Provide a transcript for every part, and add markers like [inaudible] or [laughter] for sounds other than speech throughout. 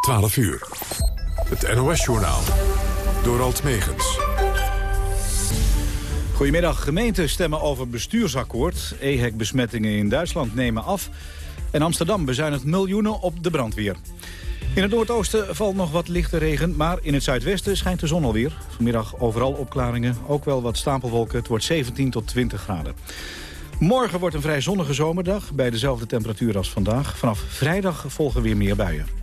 12 uur. Het NOS-journaal. Door Alt Megens. Goedemiddag. Gemeenten stemmen over bestuursakkoord. EHEC-besmettingen in Duitsland nemen af. En Amsterdam bezuinigt miljoenen op de brandweer. In het noordoosten valt nog wat lichte regen, maar in het zuidwesten schijnt de zon alweer. Vanmiddag overal opklaringen, ook wel wat stapelwolken. Het wordt 17 tot 20 graden. Morgen wordt een vrij zonnige zomerdag, bij dezelfde temperatuur als vandaag. Vanaf vrijdag volgen weer meer buien.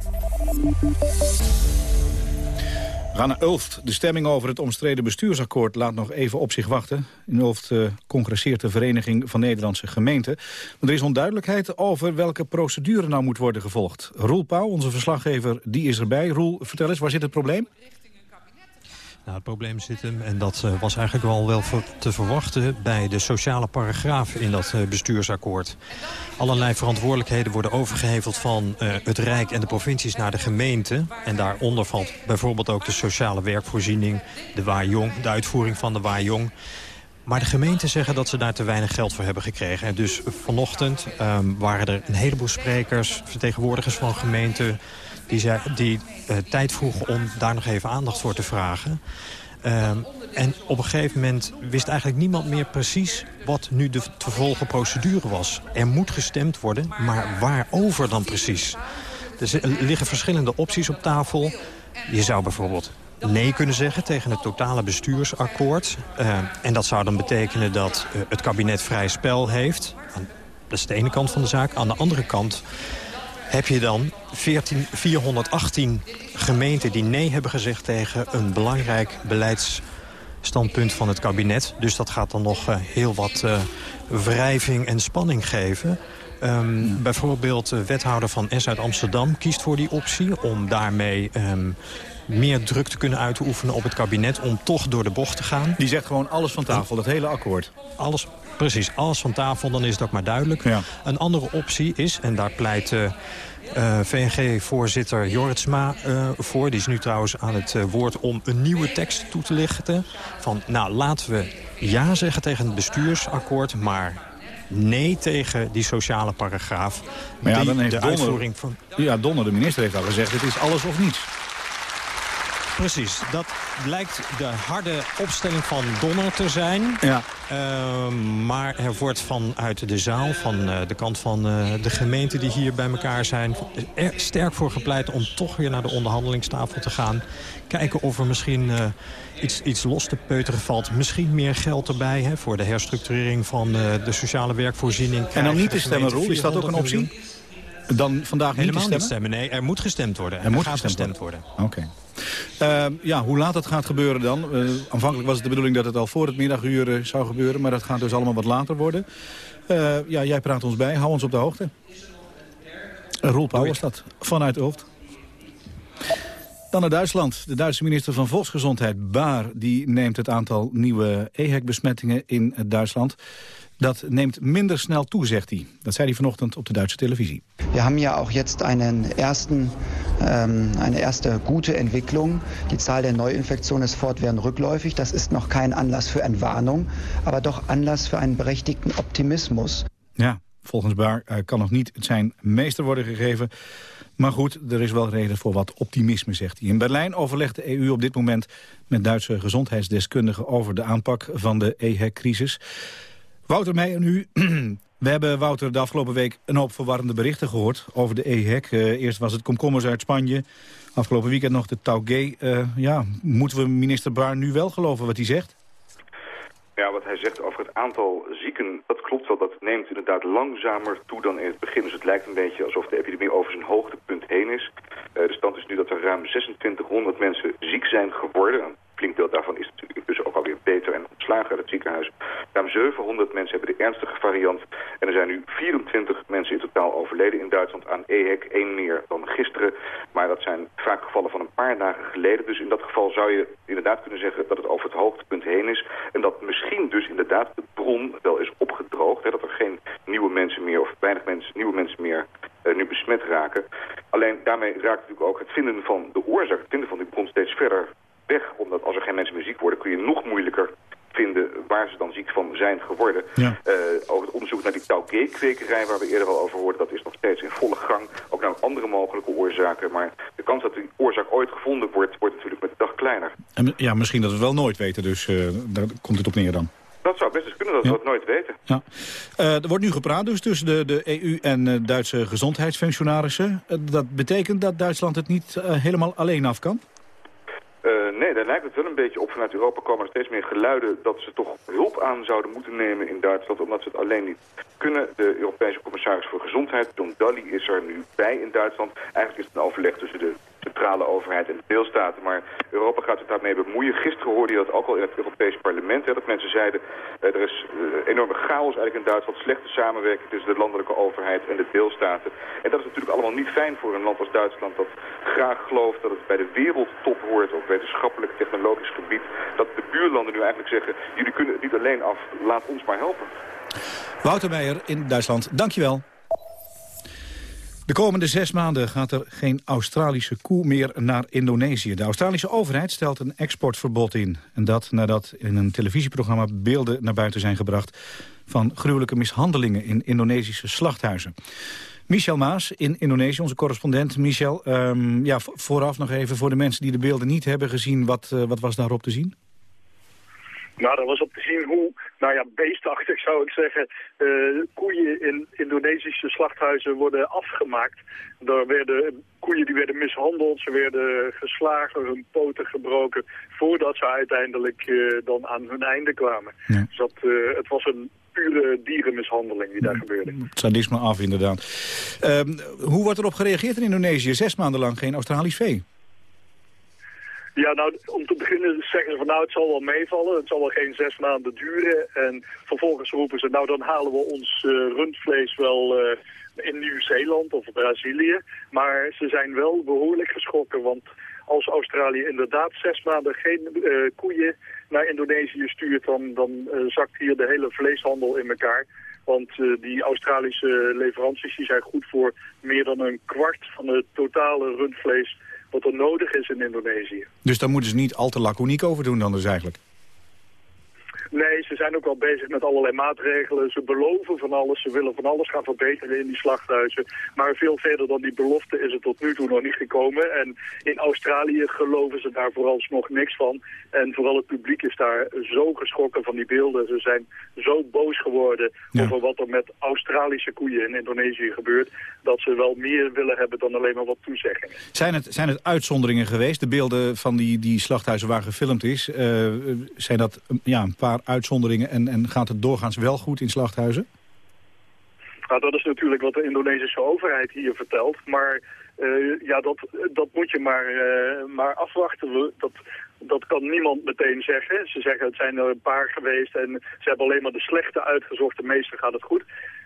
Naar Ulft. De stemming over het omstreden bestuursakkoord laat nog even op zich wachten. In Ulft uh, congresseert de Vereniging van Nederlandse Gemeenten. Maar er is onduidelijkheid over welke procedure nou moet worden gevolgd. Roel Pauw, onze verslaggever, die is erbij. Roel, vertel eens, waar zit het probleem? Nou, het probleem zit hem, en dat uh, was eigenlijk wel wel te verwachten... bij de sociale paragraaf in dat uh, bestuursakkoord. Allerlei verantwoordelijkheden worden overgeheveld van uh, het Rijk en de provincies naar de gemeente. En daaronder valt bijvoorbeeld ook de sociale werkvoorziening, de Waaijong, de uitvoering van de Waaijong. Maar de gemeenten zeggen dat ze daar te weinig geld voor hebben gekregen. En dus vanochtend um, waren er een heleboel sprekers, vertegenwoordigers van gemeenten die, zei, die uh, tijd vroegen om daar nog even aandacht voor te vragen. Uh, en op een gegeven moment wist eigenlijk niemand meer precies wat nu de te volgen procedure was. Er moet gestemd worden, maar waarover dan precies? Er liggen verschillende opties op tafel. Je zou bijvoorbeeld nee kunnen zeggen tegen het totale bestuursakkoord. En dat zou dan betekenen dat het kabinet vrij spel heeft. Dat is de ene kant van de zaak. Aan de andere kant heb je dan 14, 418 gemeenten die nee hebben gezegd tegen een belangrijk beleidsstandpunt van het kabinet. Dus dat gaat dan nog uh, heel wat uh, wrijving en spanning geven. Um, bijvoorbeeld de wethouder van S uit Amsterdam kiest voor die optie... om daarmee um, meer druk te kunnen uitoefenen op het kabinet... om toch door de bocht te gaan. Die zegt gewoon alles van tafel, dat hele akkoord. Alles, precies, alles van tafel, dan is ook maar duidelijk. Ja. Een andere optie is, en daar pleit... Uh, uh, VNG-voorzitter Jorritsma uh, voor. Die is nu trouwens aan het uh, woord om een nieuwe tekst toe te lichten. Van, nou, laten we ja zeggen tegen het bestuursakkoord... maar nee tegen die sociale paragraaf. Maar ja, dan heeft de Donner, uitvoering van... Ja, Donner, de minister, heeft al gezegd... het is alles of niets. Precies, dat lijkt de harde opstelling van Donner te zijn. Ja. Uh, maar er wordt vanuit de zaal, van uh, de kant van uh, de gemeenten die hier bij elkaar zijn... er sterk voor gepleit om toch weer naar de onderhandelingstafel te gaan. Kijken of er misschien uh, iets, iets los te peuteren valt. Misschien meer geld erbij hè, voor de herstructurering van de sociale werkvoorziening. En dan niet te stemmen, Roel, is dat ook een optie? Miljoen? Dan vandaag Helemaal niet niet stemmen? stemmen? Nee, er moet gestemd worden. Er, er moet gaat gestemd, gestemd worden. worden. Oké. Okay. Uh, ja, hoe laat dat gaat gebeuren dan? Uh, aanvankelijk was het de bedoeling dat het al voor het middaguur uh, zou gebeuren... maar dat gaat dus allemaal wat later worden. ja, jij praat ons bij. Hou ons op de hoogte. Roel Pauw was dat, vanuit Ulft. Dan naar Duitsland. De Duitse minister van Volksgezondheid, Baar... die neemt het aantal nieuwe EHEC-besmettingen in Duitsland... Dat neemt minder snel toe, zegt hij. Dat zei hij vanochtend op de Duitse televisie. We hebben ja ook jetzt einen ersten, ähm, eine erste gute Entwicklung. Die Zahl der Neuinfektionen ist fortwährend rückläufig. Das ist noch kein Anlass für Entwarnung, aber doch Anlass für einen berechtigten Optimismus. Ja, volgens Baar uh, kan nog niet zijn meester worden gegeven. Maar goed, er is wel reden voor wat optimisme, zegt hij. In Berlijn overlegt de EU op dit moment met Duitse gezondheidsdeskundigen... over de aanpak van de EHEC-crisis. Wouter Meijer nu. [clears throat] We hebben, Wouter, de afgelopen week een hoop verwarrende berichten gehoord over de EHEC. Uh, eerst was het komkommers uit Spanje. Afgelopen weekend nog de Taugé. Uh, ja, moeten we minister Baar nu wel geloven wat hij zegt? Ja, wat hij zegt over het aantal zieken, dat klopt wel. Dat neemt inderdaad langzamer toe dan in het begin. Dus het lijkt een beetje alsof de epidemie over zijn hoogtepunt heen is. Uh, de stand is nu dat er ruim 2600 mensen ziek zijn geworden flink deel daarvan is natuurlijk dus ook alweer beter en ontslagen uit het ziekenhuis. Ruim 700 mensen hebben de ernstige variant. En er zijn nu 24 mensen in totaal overleden in Duitsland aan EHEC. één meer dan gisteren. Maar dat zijn vaak gevallen van een paar dagen geleden. Dus in dat geval zou je inderdaad kunnen zeggen dat het over het hoogtepunt heen is. En dat misschien dus inderdaad de bron wel is opgedroogd. Hè, dat er geen nieuwe mensen meer of weinig mensen, nieuwe mensen meer uh, nu besmet raken. Alleen daarmee raakt natuurlijk ook het vinden van de oorzaak, het vinden van die bron steeds verder weg. Omdat als er geen mensen meer ziek worden, kun je nog moeilijker vinden waar ze dan ziek van zijn geworden. Ja. over het onderzoek naar die taugé-kwekerij waar we eerder al over hoorden, dat is nog steeds in volle gang. Ook naar andere mogelijke oorzaken. Maar de kans dat die oorzaak ooit gevonden wordt, wordt natuurlijk met de dag kleiner. En, ja, misschien dat we het wel nooit weten, dus daar komt het op neer dan. Dat zou best eens kunnen, dat we het nooit weten. Ja. er wordt nu gepraat dus tussen de, de EU en Duitse gezondheidsfunctionarissen. dat betekent dat Duitsland het niet helemaal alleen af kan? Uh, nee, daar lijkt het wel een beetje op. Vanuit Europa komen er steeds meer geluiden dat ze toch hulp aan zouden moeten nemen in Duitsland, omdat ze het alleen niet kunnen. De Europese commissaris voor Gezondheid, John Dalli, is er nu bij in Duitsland. Eigenlijk is het een overleg tussen de centrale overheid en de deelstaten. Maar Europa gaat zich daarmee bemoeien. Gisteren hoorde je dat ook al in het Europees parlement. Hè, dat mensen zeiden, uh, er is uh, enorme chaos eigenlijk in Duitsland. Slechte samenwerking tussen de landelijke overheid en de deelstaten. En dat is natuurlijk allemaal niet fijn voor een land als Duitsland... dat graag gelooft dat het bij de wereldtop hoort... op wetenschappelijk, technologisch gebied. Dat de buurlanden nu eigenlijk zeggen... jullie kunnen het niet alleen af, laat ons maar helpen. Wouter Meijer in Duitsland, dankjewel. De komende zes maanden gaat er geen Australische koe meer naar Indonesië. De Australische overheid stelt een exportverbod in. En dat nadat in een televisieprogramma beelden naar buiten zijn gebracht... van gruwelijke mishandelingen in Indonesische slachthuizen. Michel Maas in Indonesië, onze correspondent. Michel, um, ja, vooraf nog even voor de mensen die de beelden niet hebben gezien... wat, uh, wat was daarop te zien? Nou, dat was op te zien hoe, nou ja, beestachtig zou ik zeggen, uh, koeien in Indonesische slachthuizen worden afgemaakt. Er werden koeien die werden mishandeld, ze werden geslagen, hun poten gebroken, voordat ze uiteindelijk uh, dan aan hun einde kwamen. Ja. Dus dat, uh, het was een pure dierenmishandeling die daar gebeurde. Sadisme af, inderdaad. Um, hoe wordt erop gereageerd in Indonesië? Zes maanden lang geen Australisch vee. Ja, nou, om te beginnen zeggen ze van nou, het zal wel meevallen. Het zal wel geen zes maanden duren. En vervolgens roepen ze, nou, dan halen we ons uh, rundvlees wel uh, in Nieuw-Zeeland of Brazilië. Maar ze zijn wel behoorlijk geschrokken, want als Australië inderdaad zes maanden geen uh, koeien naar Indonesië stuurt, dan, dan zakt hier de hele vleeshandel in elkaar. Want die Australische leveranties die zijn goed voor meer dan een kwart van het totale rundvlees wat er nodig is in Indonesië. Dus daar moeten ze niet al te laconiek over doen dan dus eigenlijk? Nee, ze zijn ook al bezig met allerlei maatregelen. Ze beloven van alles, ze willen van alles gaan verbeteren in die slachthuizen. Maar veel verder dan die belofte is het tot nu toe nog niet gekomen. En in Australië geloven ze daar vooralsnog niks van. En vooral het publiek is daar zo geschrokken van die beelden. Ze zijn zo boos geworden ja. over wat er met Australische koeien in Indonesië gebeurt... dat ze wel meer willen hebben dan alleen maar wat toezeggingen. Zijn het, zijn het uitzonderingen geweest? De beelden van die, die slachthuizen waar gefilmd is, uh, zijn dat ja, een paar uitzonderingen en, en gaat het doorgaans wel goed in slachthuizen? Nou, dat is natuurlijk wat de Indonesische overheid hier vertelt. Maar uh, ja, dat, dat moet je maar, uh, maar afwachten. Dat, dat kan niemand meteen zeggen. Ze zeggen het zijn er een paar geweest en ze hebben alleen maar de slechte uitgezocht. De meeste gaat het goed.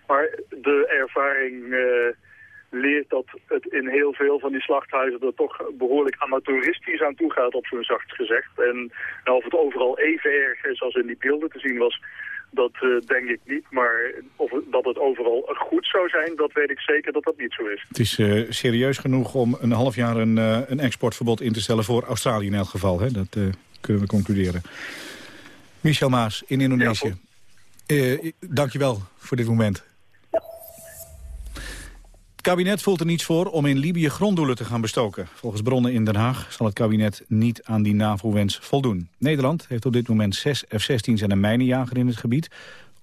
Maar de ervaring... Uh, leert dat het in heel veel van die slachthuizen er toch behoorlijk amateuristisch aan toe gaat, op zo'n zacht gezegd. En nou, of het overal even erg is als in die beelden te zien was, dat uh, denk ik niet. Maar of dat het overal goed zou zijn, dat weet ik zeker dat dat niet zo is. Het is uh, serieus genoeg om een half jaar een, uh, een exportverbod in te stellen voor Australië in elk geval. Hè? Dat kunnen we concluderen. Michel Maas in Indonesië. Ja, dankjewel voor dit moment. Het kabinet voelt er niets voor om in Libië gronddoelen te gaan bestoken. Volgens bronnen in Den Haag zal het kabinet niet aan die NAVO-wens voldoen. Nederland heeft op dit moment zes F-16's en een mijnenjager in het gebied...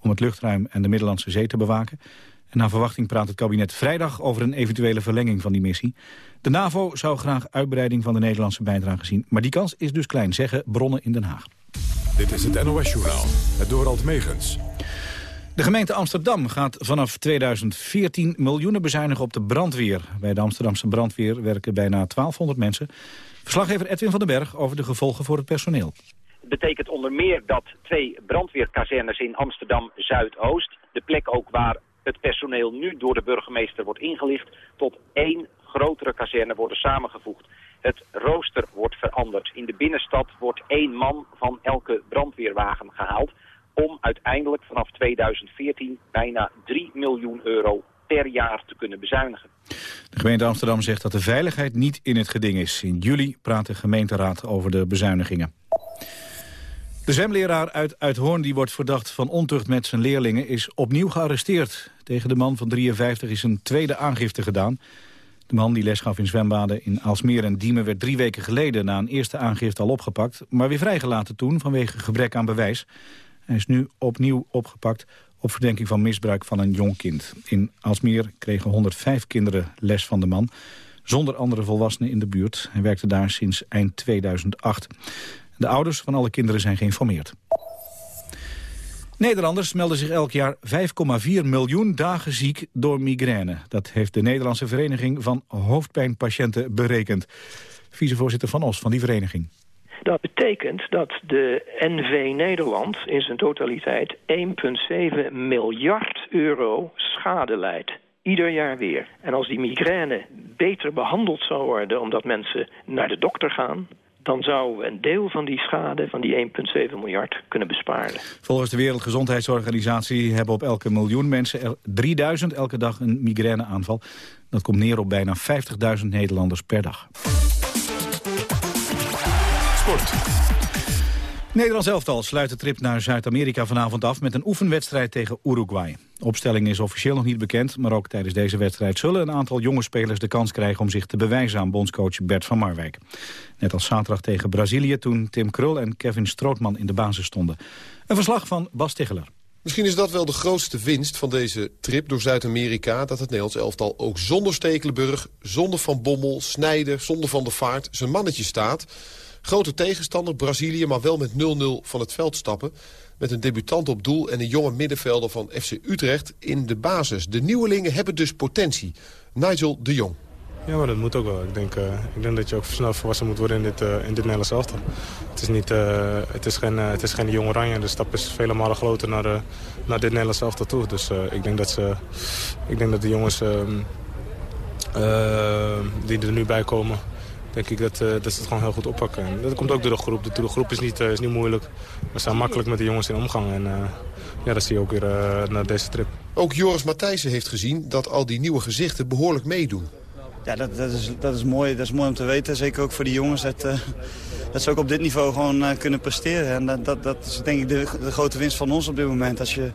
om het luchtruim en de Middellandse Zee te bewaken. En naar verwachting praat het kabinet vrijdag over een eventuele verlenging van die missie. De NAVO zou graag uitbreiding van de Nederlandse bijdrage zien. Maar die kans is dus klein, zeggen bronnen in Den Haag. Dit is het NOS-journaal, het Dorald Megens. De gemeente Amsterdam gaat vanaf 2014 miljoenen bezuinigen op de brandweer. Bij de Amsterdamse brandweer werken bijna 1200 mensen. Verslaggever Edwin van den Berg over de gevolgen voor het personeel. Het betekent onder meer dat twee brandweerkazernes in Amsterdam-Zuidoost... de plek ook waar het personeel nu door de burgemeester wordt ingelicht... tot één grotere kazerne worden samengevoegd. Het rooster wordt veranderd. In de binnenstad wordt één man van elke brandweerwagen gehaald om uiteindelijk vanaf 2014 bijna 3 miljoen euro per jaar te kunnen bezuinigen. De gemeente Amsterdam zegt dat de veiligheid niet in het geding is. In juli praat de gemeenteraad over de bezuinigingen. De zwemleraar uit Uithoorn die wordt verdacht van ontucht met zijn leerlingen is opnieuw gearresteerd. Tegen de man van 53 is een tweede aangifte gedaan. De man die les gaf in zwembaden in Aalsmeer en Diemen werd drie weken geleden na een eerste aangifte al opgepakt, maar weer vrijgelaten toen vanwege gebrek aan bewijs. Hij is nu opnieuw opgepakt op verdenking van misbruik van een jong kind. In Aalsmeer kregen 105 kinderen les van de man, zonder andere volwassenen in de buurt. Hij werkte daar sinds eind 2008. De ouders van alle kinderen zijn geïnformeerd. Nederlanders melden zich elk jaar 5,4 miljoen dagen ziek door migraine. Dat heeft de Nederlandse Vereniging van Hoofdpijnpatiënten berekend. Vicevoorzitter Van Os van die vereniging. Dat betekent dat de NV Nederland in zijn totaliteit 1,7 miljard euro schade leidt. Ieder jaar weer. En als die migraine beter behandeld zou worden omdat mensen naar de dokter gaan dan zou een deel van die schade, van die 1,7 miljard, kunnen besparen. Volgens de Wereldgezondheidsorganisatie hebben op elke miljoen mensen er 3000 elke dag een migraineaanval. Dat komt neer op bijna 50.000 Nederlanders per dag. Sport. Nederlands elftal sluit de trip naar Zuid-Amerika vanavond af met een oefenwedstrijd tegen Uruguay. De opstelling is officieel nog niet bekend, maar ook tijdens deze wedstrijd zullen een aantal jonge spelers de kans krijgen om zich te bewijzen aan bondscoach Bert van Marwijk. Net als zaterdag tegen Brazilië toen Tim Krul en Kevin Strootman in de basis stonden. Een verslag van Bas Ticheler. Misschien is dat wel de grootste winst van deze trip door Zuid-Amerika... dat het Nederlands elftal ook zonder Stekelenburg, zonder Van Bommel, Snijder... zonder Van der Vaart zijn mannetje staat... Grote tegenstander, Brazilië, maar wel met 0-0 van het veld stappen. Met een debutant op doel en een jonge middenvelder van FC Utrecht in de basis. De nieuwelingen hebben dus potentie. Nigel de Jong. Ja, maar dat moet ook wel. Ik denk, uh, ik denk dat je ook snel volwassen moet worden in dit, uh, in dit Nederlands elftal. Het is, niet, uh, het is geen, het is geen jong oranje. De stap is vele malen groter naar, naar dit Nederlands elftal toe. Dus ik, denk dat ze, ik denk dat de jongens ehm, die er nu bij komen denk ik dat, uh, dat ze het gewoon heel goed oppakken. En dat komt ook door de groep. De, groep is niet, uh, is niet moeilijk. We zijn makkelijk met de jongens in omgang. En uh, ja, dat zie je ook weer naar deze trip. Ook Joris Matthijssen heeft gezien dat al die nieuwe gezichten behoorlijk meedoen. Ja, dat, dat, is, dat, is mooi. dat is mooi om te weten. Zeker ook voor die jongens. Dat, dat ze ook op dit niveau gewoon kunnen presteren. En dat, dat, dat is denk ik de, de grote winst van ons op dit moment. Als je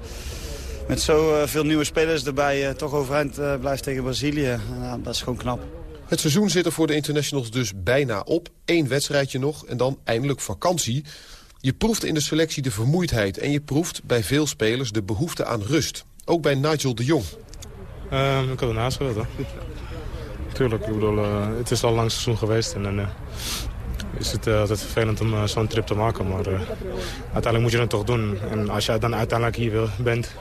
met zoveel nieuwe spelers erbij toch overeind blijft tegen Brazilië. dat is gewoon knap. Het seizoen zit er voor de internationals dus bijna op. Eén wedstrijdje nog en dan eindelijk vakantie. Je proeft in de selectie de vermoeidheid... en je proeft bij veel spelers de behoefte aan rust. Ook bij Nigel de Jong. Uh, ik had ernaast gewild. Tuurlijk, ik bedoel, uh, het is al lang seizoen geweest. En uh, is het uh, altijd vervelend om zo'n trip te maken. Maar uiteindelijk moet je het toch doen. En als je dan uiteindelijk hier bent,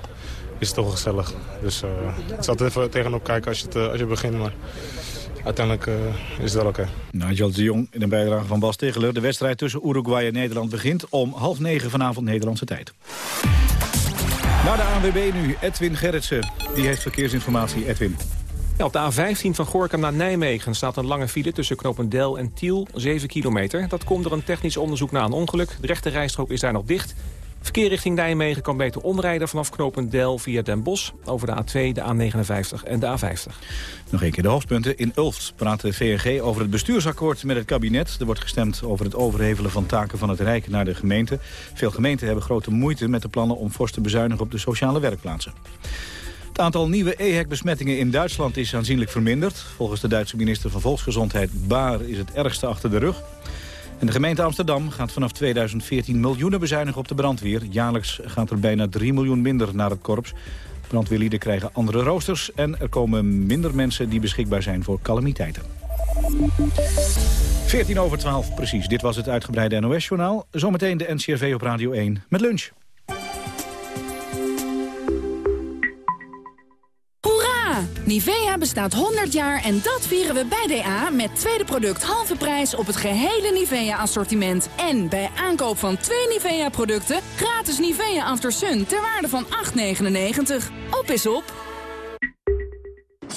is het toch gezellig. Dus het is altijd even tegenop kijken als je, het, als je begint. Maar uiteindelijk uh, is het wel oké. Okay. Nigel de Jong in een bijdrage van Bas Tegeler. De wedstrijd tussen Uruguay en Nederland begint om half negen vanavond Nederlandse tijd. Naar de ANWB nu, Edwin Gerritsen. Die heeft verkeersinformatie. Edwin. Ja, op de A15 van Gorkum naar Nijmegen staat een lange file tussen Knopendel en Tiel, 7 kilometer. Dat komt door een technisch onderzoek na een ongeluk. De rechte rijstrook is daar nog dicht. Verkeer richting Nijmegen kan beter omrijden vanaf Knopendel via Den Bosch... over de A2, de A59 en de A50. Nog een keer de hoofdpunten. In Ulft praat de VNG over het bestuursakkoord met het kabinet. Er wordt gestemd over het overhevelen van taken van het Rijk naar de gemeente. Veel gemeenten hebben grote moeite met de plannen om fors te bezuinigen op de sociale werkplaatsen. Het aantal nieuwe EHEC-besmettingen in Duitsland is aanzienlijk verminderd. Volgens de Duitse minister van Volksgezondheid Baar is het ergste achter de rug. De gemeente Amsterdam gaat vanaf 2014 miljoenen bezuinigen op de brandweer. Jaarlijks gaat er bijna 3 miljoen minder naar het korps. Brandweerlieden krijgen andere roosters... en er komen minder mensen die beschikbaar zijn voor calamiteiten. 14 over 12 precies. Dit was het uitgebreide NOS-journaal. Zometeen de NCRV op Radio 1 met lunch. Nivea bestaat 100 jaar en dat vieren we bij DA met tweede product halve prijs op het gehele Nivea-assortiment. En bij aankoop van twee Nivea-producten gratis Nivea After Sun ter waarde van 8,99. Op is op!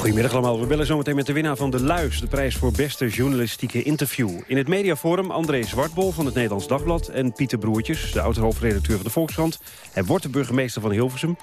Goedemiddag allemaal. We bellen zometeen met de winnaar van de Luis... de prijs voor beste journalistieke interview. In het mediaforum André Zwartbol van het Nederlands Dagblad... en Pieter Broertjes, de oud-hoofdredacteur van de Volkskrant. Hij wordt de burgemeester van Hilversum.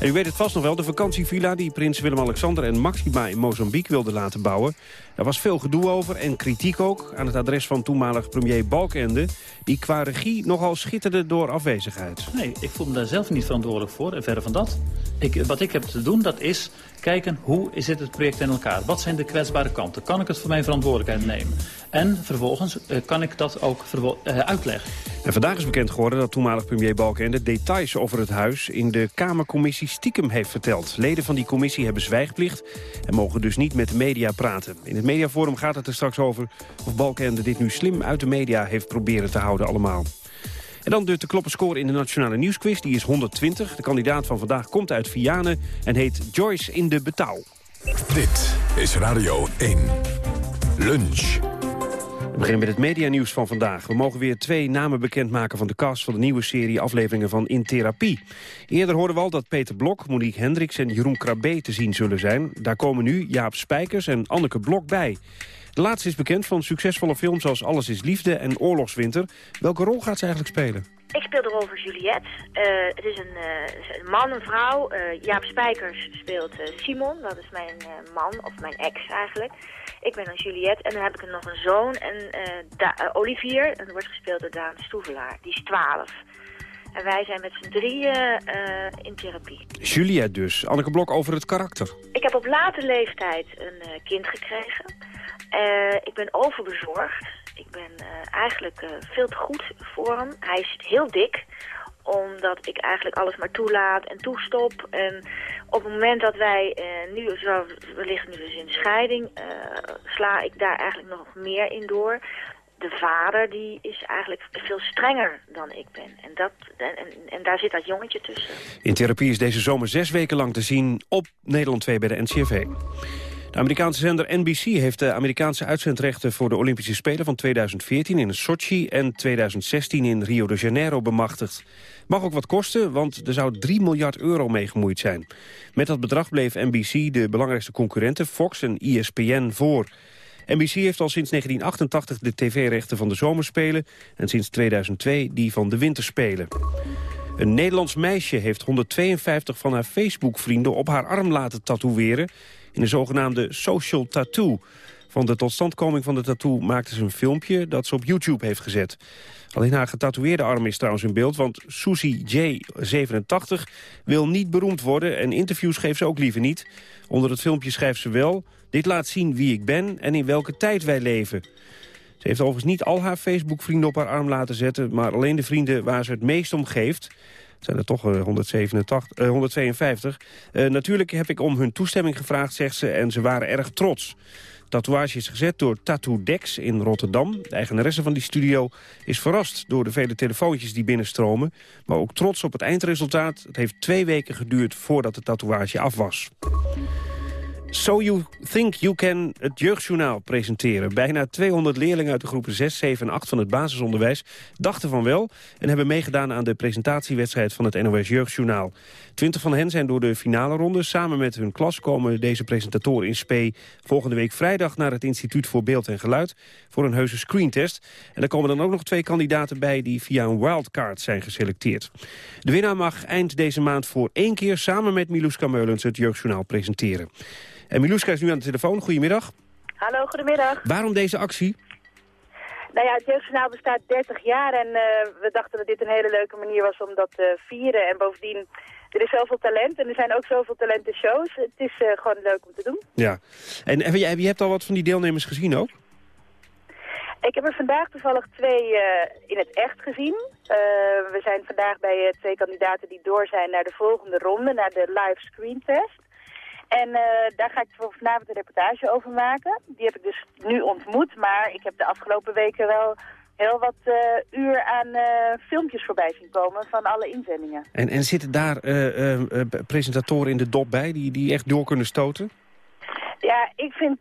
En u weet het vast nog wel, de vakantievilla... die prins Willem-Alexander en Maxima in Mozambique wilden laten bouwen. Er was veel gedoe over en kritiek ook... aan het adres van toenmalig premier Balkende... die qua regie nogal schitterde door afwezigheid. Nee, ik voel me daar zelf niet verantwoordelijk voor. En verder van dat. Ik, wat ik heb te doen, dat is kijken hoe zit het project in elkaar. Wat zijn de kwetsbare kanten? Kan ik het voor mijn verantwoordelijkheid nemen? En vervolgens uh, kan ik dat ook uh, uitleggen. En vandaag is bekend geworden dat toenmalig premier Balkenende... details over het huis in de Kamercommissie stiekem heeft verteld. Leden van die commissie hebben zwijgplicht... en mogen dus niet met de media praten. In het mediaforum gaat het er straks over... of Balkenende dit nu slim uit de media heeft proberen te houden allemaal. En dan de te score in de Nationale Nieuwsquiz. Die is 120. De kandidaat van vandaag komt uit Vianen en heet Joyce in de Betaal. Dit is Radio 1. Lunch. We beginnen met het medianieuws van vandaag. We mogen weer twee namen bekendmaken van de cast van de nieuwe serie afleveringen van In Therapie. Eerder hoorden we al dat Peter Blok, Monique Hendricks en Jeroen Krabbe te zien zullen zijn. Daar komen nu Jaap Spijkers en Anneke Blok bij. De laatste is bekend van succesvolle films als Alles is Liefde en Oorlogswinter. Welke rol gaat ze eigenlijk spelen? Ik speel de rol van Juliette. Uh, het is een, uh, een, man, een vrouw. Uh, Jaap Spijkers speelt Simon, dat is mijn man, of mijn ex eigenlijk. Ik ben dan Juliette en dan heb ik nog een zoon, en, Olivier. En dat wordt gespeeld door Daan Stoevelaar, die is 12. En wij zijn met z'n drieën in therapie. Juliette dus. Anneke Blok over het karakter. Ik heb op late leeftijd een kind gekregen. Uh, ik ben overbezorgd. Ik ben uh, eigenlijk uh, veel te goed voor hem. Hij is heel dik, omdat ik eigenlijk alles maar toelaat en toestop. En op het moment dat wij nu, we liggen nu dus in scheiding, sla ik daar eigenlijk nog meer in door. De vader die is eigenlijk veel strenger dan ik ben. En, dat, en, en daar zit dat jongetje tussen. In therapie is deze zomer zes weken lang te zien op Nederland 2 bij de NCRV. De Amerikaanse zender NBC heeft de Amerikaanse uitzendrechten voor de Olympische Spelen van 2014 in Sochi en 2016 in Rio de Janeiro bemachtigd. Mag ook wat kosten, want er zou 3 miljard euro mee gemoeid zijn. Met dat bedrag bleef NBC de belangrijkste concurrenten Fox en ESPN voor. NBC heeft al sinds 1988 de tv-rechten van de zomerspelen... en sinds 2002 die van de winterspelen. Een Nederlands meisje heeft 152 van haar Facebook-vrienden op haar arm laten tatoeëren in een zogenaamde social tattoo. Van de totstandkoming van de tattoo maakte ze een filmpje dat ze op YouTube heeft gezet. Alleen haar getatoeëerde arm is trouwens in beeld, want Susie J, 87, wil niet beroemd worden en interviews geeft ze ook liever niet. Onder het filmpje schrijft ze wel, dit laat zien wie ik ben en in welke tijd wij leven. Ze heeft overigens niet al haar Facebook-vrienden op haar arm laten zetten... maar alleen de vrienden waar ze het meest om geeft zijn er toch 187, 152. Uh, natuurlijk heb ik om hun toestemming gevraagd, zegt ze, en ze waren erg trots. Tatoeage is gezet door Tattoo Dex in Rotterdam. De eigenaresse van die studio is verrast door de vele telefoontjes die binnenstromen. Maar ook trots op het eindresultaat. Het heeft twee weken geduurd voordat de tatoeage af was. So You Think You Can het Jeugdjournaal presenteren. Bijna 200 leerlingen uit de groepen 6, 7 en 8 van het basisonderwijs dachten van wel... en hebben meegedaan aan de presentatiewedstrijd van het NOS Jeugdjournaal. 20 van hen zijn door de finale ronde. Samen met hun klas komen deze presentatoren in spe volgende week vrijdag naar het Instituut voor Beeld en Geluid voor een heuse screentest. En er komen dan ook nog twee kandidaten bij die via een wildcard zijn geselecteerd. De winnaar mag eind deze maand voor één keer samen met Miluska Meulens het Jeugdjournaal presenteren. En Miluska is nu aan de telefoon. Goedemiddag. Hallo, goedemiddag. Waarom deze actie? Nou ja, het Jeugdjournaal bestaat 30 jaar en uh, we dachten dat dit een hele leuke manier was om dat te vieren. En bovendien, er is zoveel talent en er zijn ook zoveel talenten shows. Het is uh, gewoon leuk om te doen. Ja, en heb je, je hebt al wat van die deelnemers gezien ook? Ik heb er vandaag toevallig twee uh, in het echt gezien. we zijn vandaag bij twee kandidaten die door zijn naar de volgende ronde, naar de live screen test. En uh, daar ga ik vanavond een reportage over maken. Die heb ik dus nu ontmoet, maar ik heb de afgelopen weken wel heel wat uh, uur aan uh, filmpjes voorbij zien komen van alle inzendingen. En, en zitten daar presentatoren in de dop bij die, die echt door kunnen stoten? Ja, ik vind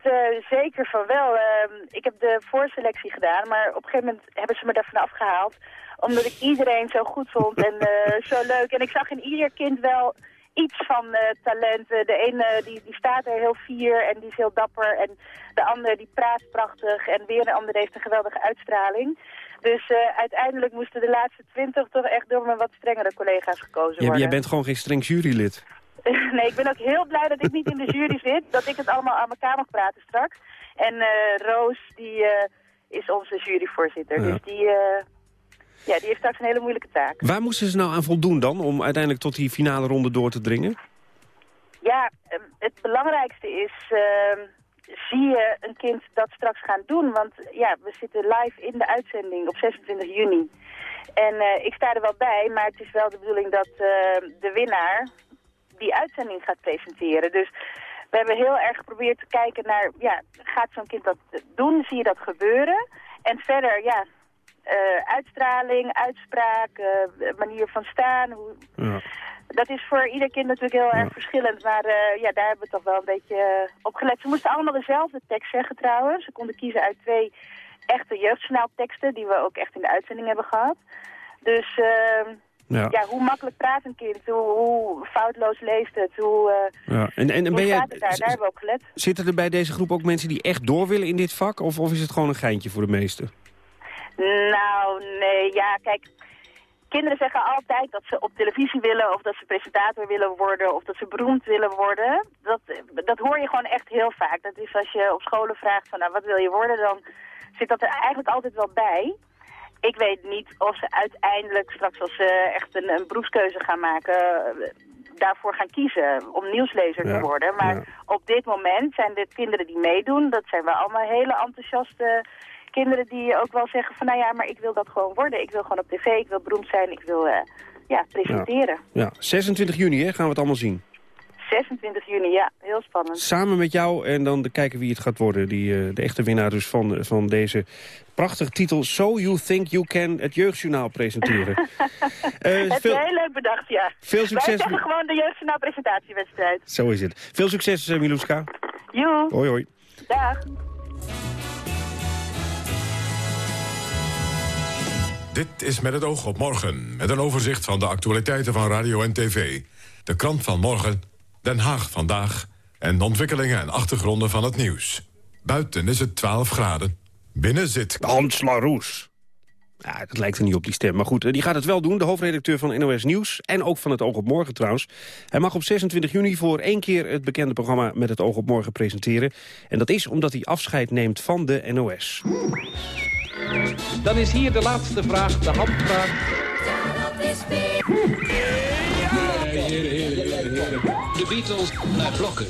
zeker van wel. Ehm, ik heb de voorselectie gedaan, maar op een gegeven moment hebben ze me daarvan afgehaald. Omdat ik iedereen zo goed vond en zo leuk. En ik zag in ieder kind wel iets van uh, talent. De ene die, die staat er heel fier en die is heel dapper. En de andere die praat prachtig. En weer een andere heeft een geweldige uitstraling. Dus uh, uiteindelijk moesten de laatste twintig toch echt door mijn wat strengere collega's gekozen worden. jij bent gewoon geen streng jurylid. [laughs] nee, ik ben ook heel blij dat ik niet in de jury zit. Dat ik het allemaal aan elkaar mag praten straks. En uh, Roos, die is onze juryvoorzitter. Dus die ja, die heeft straks een hele moeilijke taak. Waar moesten ze nou aan voldoen dan, om uiteindelijk tot die finale ronde door te dringen? Ja, ehm, het belangrijkste is, uh, zie je een kind dat straks gaan doen? Want ja, we zitten live in de uitzending op 26 juni. En uh, ik sta er wel bij, maar het is wel de bedoeling dat uh, de winnaar die uitzending gaat presenteren. Dus we hebben heel erg geprobeerd te kijken naar, ja, gaat zo'n kind dat doen? Zie je dat gebeuren? En verder, ja, uitstraling, uitspraak, uh, manier van staan. Hoe... Ja. Dat is voor ieder kind natuurlijk heel erg verschillend. Maar uh, ja, daar hebben we toch wel een beetje op gelet. Ze moesten allemaal dezelfde tekst zeggen trouwens. Ze konden kiezen uit twee echte jeugdjournaalteksten... die we ook echt in de uitzending hebben gehad. Dus ehm, ja. ja. hoe makkelijk praat een kind? Hoe, hoe foutloos leest het? Hoe, ja. en, en, en ben jij, daar? Daar hebben we op gelet. Zitten er bij deze groep ook mensen die echt door willen in dit vak? Of, of is het gewoon een geintje voor de meesten? Nou, nee, ja, kijk... Kinderen zeggen altijd dat ze op televisie willen of dat ze presentator willen worden of dat ze beroemd willen worden. Dat, dat hoor je gewoon echt heel vaak. Dat is als je op scholen vraagt van nou, wat wil je worden, dan zit dat er eigenlijk altijd wel bij. Ik weet niet of ze uiteindelijk straks als ze echt een, een beroepskeuze gaan maken, daarvoor gaan kiezen om nieuwslezer te worden. Maar op dit moment zijn de kinderen die meedoen, dat zijn wel allemaal hele enthousiaste kinderen die ook wel zeggen van nou ja, maar ik wil dat gewoon worden. Ik wil gewoon op tv, ik wil beroemd zijn, ik wil uh, ja, presenteren. Ja. ja. 26 juni hè, gaan we het allemaal zien. 26 juni, ja. Heel spannend. Samen met jou en dan de kijken wie het gaat worden. Die, uh, de echte winnaar dus van, van deze prachtige titel... So You Think You Can het Jeugdjournaal presenteren. [laughs] uh, veel... heel leuk bedacht, ja. Veel succes. Wij zeggen gewoon de Jeugdjournaal presentatiewedstrijd. Zo is het. Veel succes, Miluska. Joe. Hoi, hoi. Dag. Dit is met het oog op morgen, met een overzicht van de actualiteiten van radio en tv. De krant van morgen, Den Haag vandaag en de ontwikkelingen en achtergronden van het nieuws. Buiten is het 12 graden. Binnen zit... Hans Laroes. Ja, dat lijkt er niet op die stem. Maar goed, die gaat het wel doen. De hoofdredacteur van NOS Nieuws. En ook van het Oog op Morgen trouwens. Hij mag op 26 juni voor één keer het bekende programma met het Oog op Morgen presenteren. En dat is omdat hij afscheid neemt van de NOS. Dan is hier de laatste vraag, de handvraag. De Beatles naar blokken.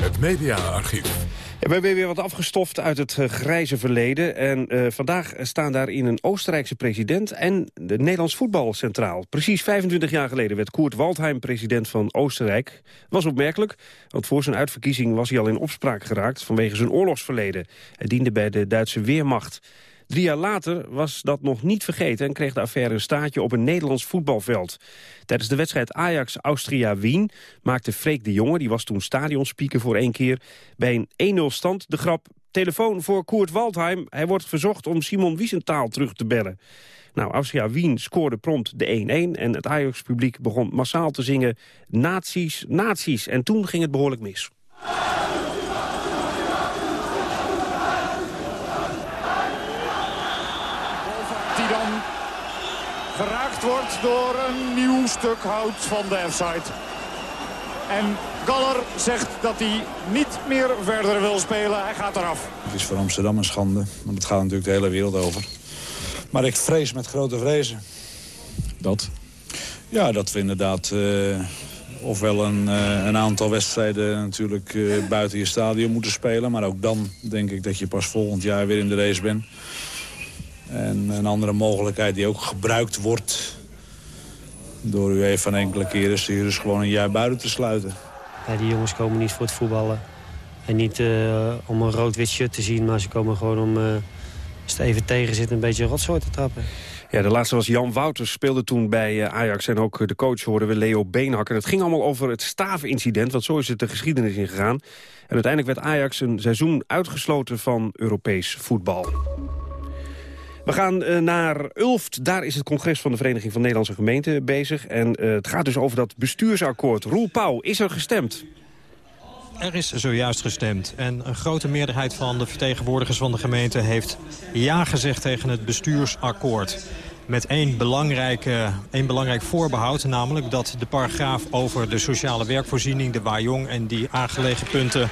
Het mediaarchief. we hebben weer wat afgestoft uit het uh, grijze verleden. En uh, vandaag staan daarin een Oostenrijkse president en de Nederlands voetbal centraal. Precies 25 jaar geleden werd Koert Waldheim president van Oostenrijk. Was opmerkelijk, want voor zijn uitverkiezing was hij al in opspraak geraakt... vanwege zijn oorlogsverleden. Hij diende bij de Duitse Weermacht. Drie jaar later was dat nog niet vergeten en kreeg de affaire een staatje op een Nederlands voetbalveld. Tijdens de wedstrijd Ajax-Austria-Wien maakte Freek de Jonge, die was toen stadionspeaker voor één keer, bij een 1-0 stand de grap telefoon voor Koert Waldheim. Hij wordt verzocht om Simon Wiesenthal terug te bellen. Nou, Austria Wien scoorde prompt de 1-1 en het Ajax-publiek begon massaal te zingen nazi's, nazi's. En toen ging het behoorlijk mis. Geraakt wordt door een nieuw stuk hout van de F-side. En Galler zegt dat hij niet meer verder wil spelen. Hij gaat eraf. Het is voor Amsterdam een schande, want het gaat natuurlijk de hele wereld over. Maar ik vrees met grote vrezen. Dat? Ja, dat we inderdaad uh, ofwel een, uh, een, aantal wedstrijden natuurlijk uh, buiten je stadion moeten spelen. Maar ook dan denk ik dat je pas volgend jaar weer in de race bent. En een andere mogelijkheid die ook gebruikt wordt door u even van enkele keren is hier dus gewoon een jaar buiten te sluiten. Ja, die jongens komen niet voor het voetballen. En niet uh, om een rood-wit shirt te zien, maar ze komen gewoon om uh, als het even tegen zit een beetje rotzooi te trappen. Ja, de laatste was Jan Wouters, speelde toen bij eh, Ajax. En ook de coach hoorden we Leo Beenhakker. Het ging allemaal over het stavenincident, want zo is het de geschiedenis ingegaan. En uiteindelijk werd Ajax een seizoen uitgesloten van Europees voetbal. We gaan uh, naar Ulft. Daar is het congres van de Vereniging van Nederlandse Gemeenten bezig. En uh, het gaat dus over dat bestuursakkoord. Roel Pauw, is er gestemd? Er is zojuist gestemd. En een grote meerderheid van de vertegenwoordigers van de gemeente... heeft ja gezegd tegen het bestuursakkoord. Met één, belangrijke, één belangrijk voorbehoud. Namelijk dat de paragraaf over de sociale werkvoorziening... de Wajong en die aangelegen punten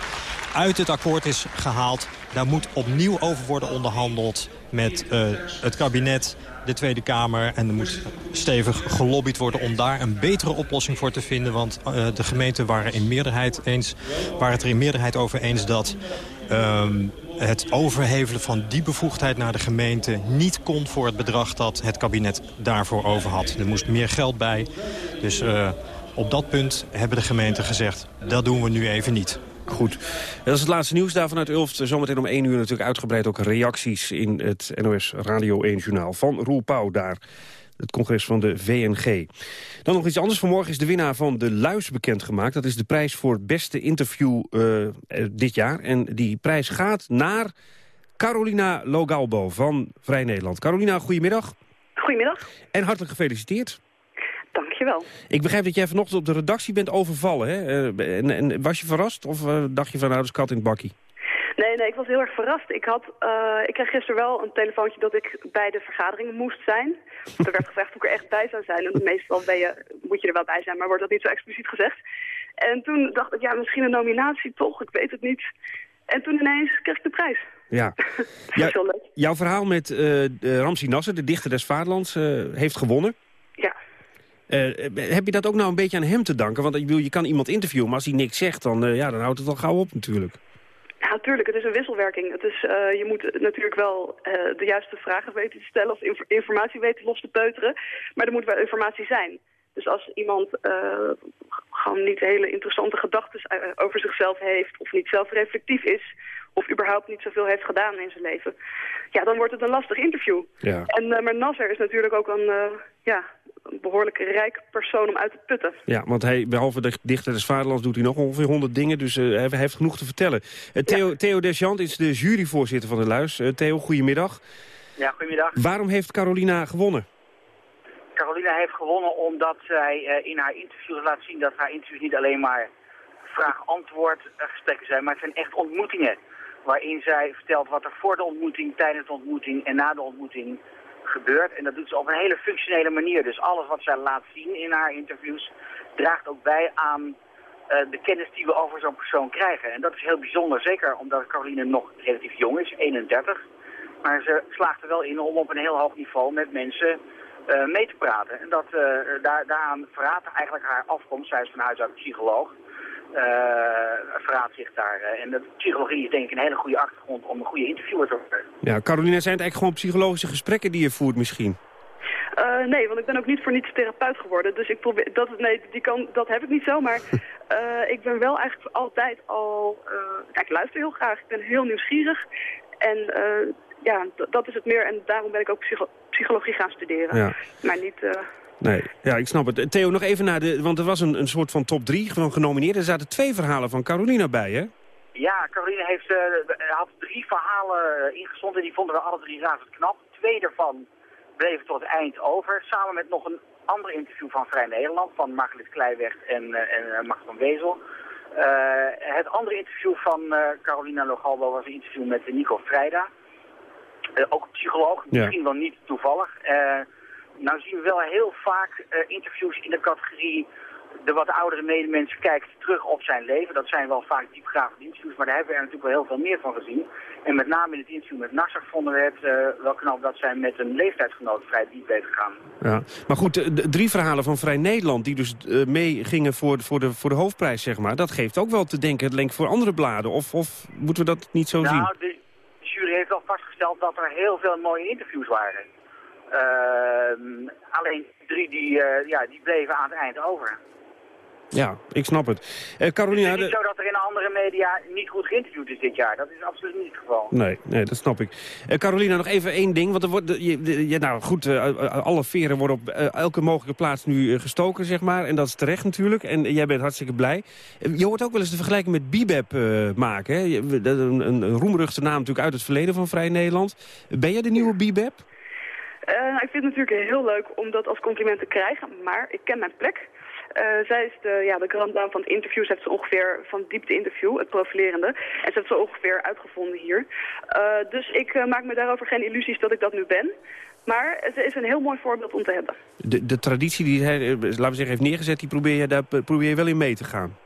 uit het akkoord is gehaald. Daar moet opnieuw over worden onderhandeld met uh, het kabinet, de Tweede Kamer. En er moet stevig gelobbyd worden om daar een betere oplossing voor te vinden. Want uh, de gemeenten waren, in meerderheid eens, waren het er in meerderheid over eens dat... Um, het overhevelen van die bevoegdheid naar de gemeente niet kon voor het bedrag dat het kabinet daarvoor over had. Er moest meer geld bij. Dus uh, op dat punt hebben de gemeenten gezegd, dat doen we nu even niet. Goed. Dat is het laatste nieuws daar vanuit Ulft. Zometeen om 1 uur natuurlijk uitgebreid ook reacties in het NOS Radio 1 Journaal van Roel Pauw daar. Het congres van de VNG. Dan nog iets anders. Vanmorgen is de winnaar van de Luis bekendgemaakt. Dat is de prijs voor het beste interview uh, dit jaar. En die prijs gaat naar Carolina Logalbo van Vrij Nederland. Carolina, goedemiddag. Goedemiddag. En hartelijk gefeliciteerd. Dankjewel. Ik begrijp dat jij vanochtend op de redactie bent overvallen. Hè? Uh, en, en, was je verrast of uh, dacht je van nou, kat in het bakkie? Nee, nee, ik was heel erg verrast. Ik, had, uh, ik kreeg gisteren wel een telefoontje dat ik bij de vergadering moest zijn. Er werd gevraagd of ik er echt bij zou zijn. En meestal ben je, moet je er wel bij zijn, maar wordt dat niet zo expliciet gezegd. En toen dacht ik, ja, misschien een nominatie toch, ik weet het niet. En toen ineens kreeg ik de prijs. Ja. [laughs] ja jouw verhaal met uh, Ramsi Nasser, de dichter des vaderlands, uh, heeft gewonnen. Ja. Uh, heb je dat ook nou een beetje aan hem te danken? Want ik bedoel, je kan iemand interviewen, maar als hij niks zegt, dan, uh, ja, dan houdt het al gauw op natuurlijk. Ja, natuurlijk. Het is een wisselwerking. Het is, uh, je moet natuurlijk wel de juiste vragen weten te stellen of inf informatie weten los te peuteren. Maar er moet wel informatie zijn. Dus als iemand gewoon niet hele interessante gedachten over zichzelf heeft of niet zelfreflectief is of überhaupt niet zoveel heeft gedaan in zijn leven, ja, dan wordt het een lastig interview. Ja. En, maar Nasser is natuurlijk ook een, ja, een behoorlijk rijk persoon om uit te putten. Ja, want hij, behalve de dichter des vaderlands doet hij nog ongeveer 100 dingen, dus uh, hij heeft genoeg te vertellen. Uh, Theo, ja. Theo Deschant is de juryvoorzitter van de Luis. Uh, Theo, goedemiddag. Ja, goedemiddag. Waarom heeft Carolina gewonnen? Carolina heeft gewonnen omdat zij in haar interviews laat zien dat haar interviews niet alleen maar vraag-antwoord gesprekken zijn, maar het zijn echt ontmoetingen. Waarin zij vertelt wat er voor de ontmoeting, tijdens de ontmoeting en na de ontmoeting gebeurt. En dat doet ze op een hele functionele manier. Dus alles wat zij laat zien in haar interviews draagt ook bij aan uh, de kennis die we over zo'n persoon krijgen. En dat is heel bijzonder, zeker omdat Caroline nog relatief jong is, 31. Maar ze slaagt er wel in om op een heel hoog niveau met mensen uh, mee te praten. En dat, daar, daaraan verraadt eigenlijk haar afkomst. Zij is van huis uit psycholoog. Uh, verraadt zich daar. Uh, en de psychologie is denk ik een hele goede achtergrond om een goede interviewer te worden. Ja, Carolina, zijn het eigenlijk gewoon psychologische gesprekken die je voert misschien? Uh, nee, want ik ben ook niet voor niets therapeut geworden. Dus ik probeer, dat, nee, die kan, dat heb ik niet zo. Maar [laughs] ik ben wel eigenlijk altijd al... kijk, ik luister heel graag. Ik ben heel nieuwsgierig. En ja, dat is het meer. En daarom ben ik ook psycho psychologie gaan studeren. Ja. Maar niet... Nee, ja, ik snap het. Theo, nog even naar de... Want er was een, een soort van top drie van genomineerd. Er zaten twee verhalen van Carolina bij, hè? Ja, Carolina heeft, uh, had drie verhalen ingezonden. Die vonden we alle drie razend knap. Twee daarvan bleven tot het eind over. Samen met nog een ander interview van Vrij Nederland. Van Margriet Kleiweg en, uh, en Max van Wezel. het andere interview van Carolina Logalbo was een interview met Nico Vrijda. ook psycholoog. Ja. Misschien wel niet toevallig. Nou zien we wel heel vaak uh, interviews in de categorie de wat oudere medemens kijkt terug op zijn leven. Dat zijn wel vaak diepgravende interviews, maar daar hebben we er natuurlijk wel heel veel meer van gezien. En met name in het interview met Nasser vonden we het uh, wel knap dat zij met een leeftijdsgenoot vrij diep heeft gegaan. Ja, maar goed, de drie verhalen van Vrij Nederland die dus uh, meegingen voor, voor, de, voor de hoofdprijs, zeg maar. Dat geeft ook wel te denken, het voor andere bladen. Of, of moeten we dat niet zo nou, zien? Nou, de jury heeft al vastgesteld dat er heel veel mooie interviews waren. Uh, alleen drie die, uh, ja, die bleven aan het eind over. Ja, ik snap het. Uh, Carolina... Het is niet zo dat er in andere media niet goed geïnterviewd is dit jaar. Dat is absoluut niet het geval. Nee, nee dat snap ik. Uh, Carolina, nog even één ding. Want er wordt, je, je, nou goed, uh, alle veren worden op elke mogelijke plaats nu gestoken, zeg maar. En dat is terecht natuurlijk. En jij bent hartstikke blij. je hoort ook wel eens de vergelijking met Bibeb maken. Hè? Een, een, een roemruchte naam natuurlijk uit het verleden van Vrij Nederland. Ben jij de nieuwe Bibeb? Ik vind het natuurlijk heel leuk om dat als compliment te krijgen. Maar ik ken mijn plek. Uh, zij is de, ja, de grand dame van het interview. Ze heeft ze ongeveer van diepte interview, het profilerende. En ze heeft ze ongeveer uitgevonden hier. Uh, dus ik uh, maak me daarover geen illusies dat ik dat nu ben. Maar ze is een heel mooi voorbeeld om te hebben. De, de traditie die hij, laten we zeggen, heeft neergezet, die probeer je, daar probeer je wel in mee te gaan?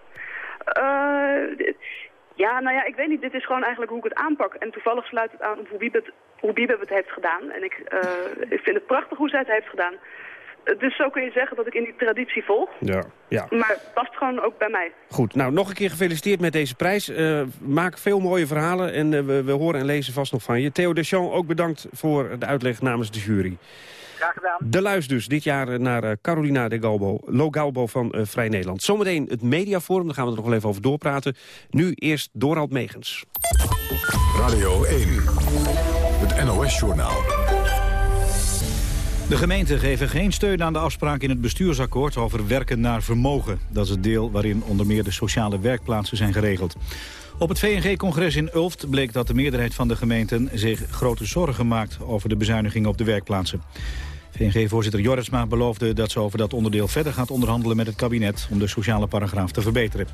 ja, nou ja, ik weet niet. Dit is gewoon eigenlijk hoe ik het aanpak. En toevallig sluit het aan op hoe Bibeb het, hoe Bibeb het heeft gedaan. En ik, ik vind het prachtig hoe zij het heeft gedaan. Dus zo kun je zeggen dat ik in die traditie volg. Ja, ja. Maar het past gewoon ook bij mij. Goed, nou nog een keer gefeliciteerd met deze prijs. Uh, maak veel mooie verhalen en uh, we, we, horen en lezen vast nog van je. Theo Deschamps, ook bedankt voor de uitleg namens de jury. Graag gedaan. De luis dus, dit jaar naar uh, Carolina de Galbo, Lo Galbo van Vrij Nederland. Zometeen het mediaforum, daar gaan we er nog wel even over doorpraten. Nu eerst Dorald Megens. Radio 1, het NOS-journaal. De gemeenten geven geen steun aan de afspraak in het bestuursakkoord over werken naar vermogen. Dat is het deel waarin onder meer de sociale werkplaatsen zijn geregeld. Op het VNG-congres in Ulft bleek dat de meerderheid van de gemeenten zich grote zorgen maakt over de bezuinigingen op de werkplaatsen. VNG-voorzitter Jorritsma beloofde dat ze over dat onderdeel verder gaat onderhandelen met het kabinet om de sociale paragraaf te verbeteren.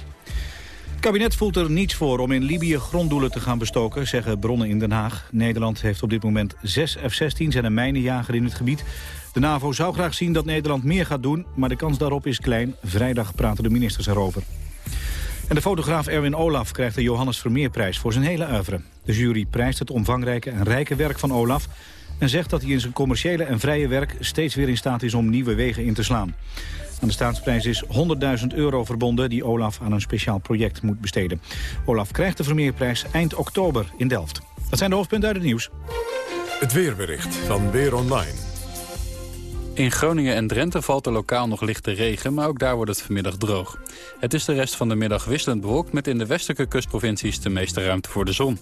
Kabinet voelt er niets voor om in Libië gronddoelen te gaan bestoken, zeggen bronnen in Den Haag. Nederland heeft op dit moment zes F-16's en een mijnenjager in het gebied. De NAVO zou graag zien dat Nederland meer gaat doen, maar de kans daarop is klein. Vrijdag praten de ministers erover. En de fotograaf Erwin Olaf krijgt de Johannes Vermeerprijs voor zijn hele oeuvre. De jury prijst het omvangrijke en rijke werk van Olaf... en zegt dat hij in zijn commerciële en vrije werk steeds weer in staat is om nieuwe wegen in te slaan. Aan de staatsprijs is 100.000 euro verbonden die Olaf aan een speciaal project moet besteden. Olaf krijgt de Vermeerprijs eind oktober in Delft. Dat zijn de hoofdpunten uit het nieuws. Het weerbericht van Weer Online. In Groningen en Drenthe valt er lokaal nog lichte regen, maar ook daar wordt het vanmiddag droog. Het is de rest van de middag wisselend bewolkt met in de westelijke kustprovincies de meeste ruimte voor de zon.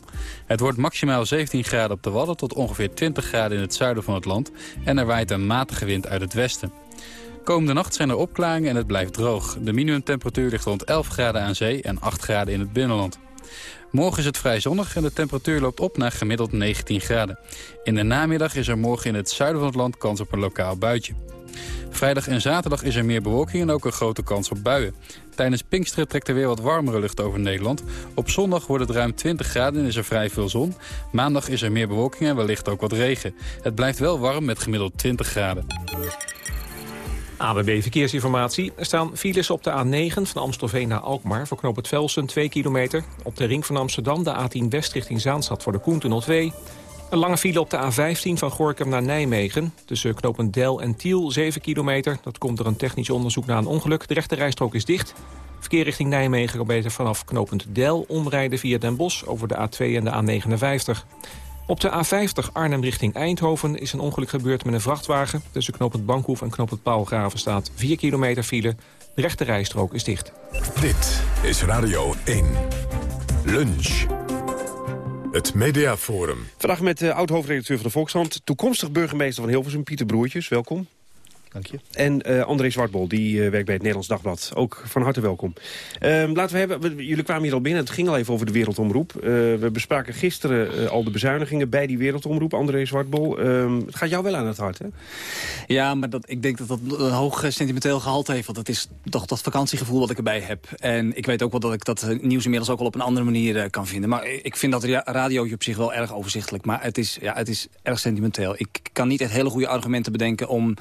Het wordt maximaal 17 graden op de Wadden tot ongeveer 20 graden in het zuiden van het land en er waait een matige wind uit het westen. Komende nacht zijn er opklaringen en het blijft droog. De minimumtemperatuur ligt rond 11 graden aan zee en 8 graden in het binnenland. Morgen is het vrij zonnig en de temperatuur loopt op naar gemiddeld 19 graden. In de namiddag is er morgen in het zuiden van het land kans op een lokaal buitje. Vrijdag en zaterdag is er meer bewolking en ook een grote kans op buien. Tijdens Pinksteren trekt er weer wat warmere lucht over Nederland. Op zondag wordt het ruim 20 graden en is er vrij veel zon. Maandag is er meer bewolking en wellicht ook wat regen. Het blijft wel warm met gemiddeld 20 graden. ABB Verkeersinformatie. Er staan files op de A9 van Amstelveen naar Alkmaar... voor knoop Velsen 2 kilometer. Op de ring van Amsterdam de A10 West richting Zaanstad voor de Koentunnel 2. Een lange file op de A15 van Gorkum naar Nijmegen. Tussen knooppunt Del en Tiel 7 kilometer. Dat komt door een technisch onderzoek na een ongeluk. De rechte rijstrook is dicht. Verkeer richting Nijmegen kan beter vanaf knooppunt Del omrijden via Den Bosch... over de A2 en de A59. Op de A50 Arnhem richting Eindhoven is een ongeluk gebeurd met een vrachtwagen. Tussen knooppunt Bankhoef en knooppunt Paalgraven staat 4 kilometer file. De rechte rijstrook is dicht. Dit is Radio 1. Lunch. Het Mediaforum. Vandaag met de oud-hoofdredacteur van de Volkshand... toekomstig burgemeester van Hilversum, Pieter Broertjes. Welkom. Dank je. En uh, André Zwartbol, die uh, werkt bij het Nederlands Dagblad. Ook van harte welkom. Uh, laten we hebben, jullie kwamen hier al binnen, het ging al even over de wereldomroep. Eh, we bespraken gisteren al de bezuinigingen bij die wereldomroep, André Zwartbol. Ehm, het gaat jou wel aan het hart, hè? Ja, maar dat, ik denk dat dat een hoog sentimenteel gehalte heeft. Want het is toch dat vakantiegevoel wat ik erbij heb. En ik weet ook wel dat ik dat nieuws inmiddels ook wel op een andere manier kan vinden. Maar ik vind dat radio op zich wel erg overzichtelijk. Maar het is, ja, het is erg sentimenteel. Ik kan niet echt hele goede argumenten bedenken om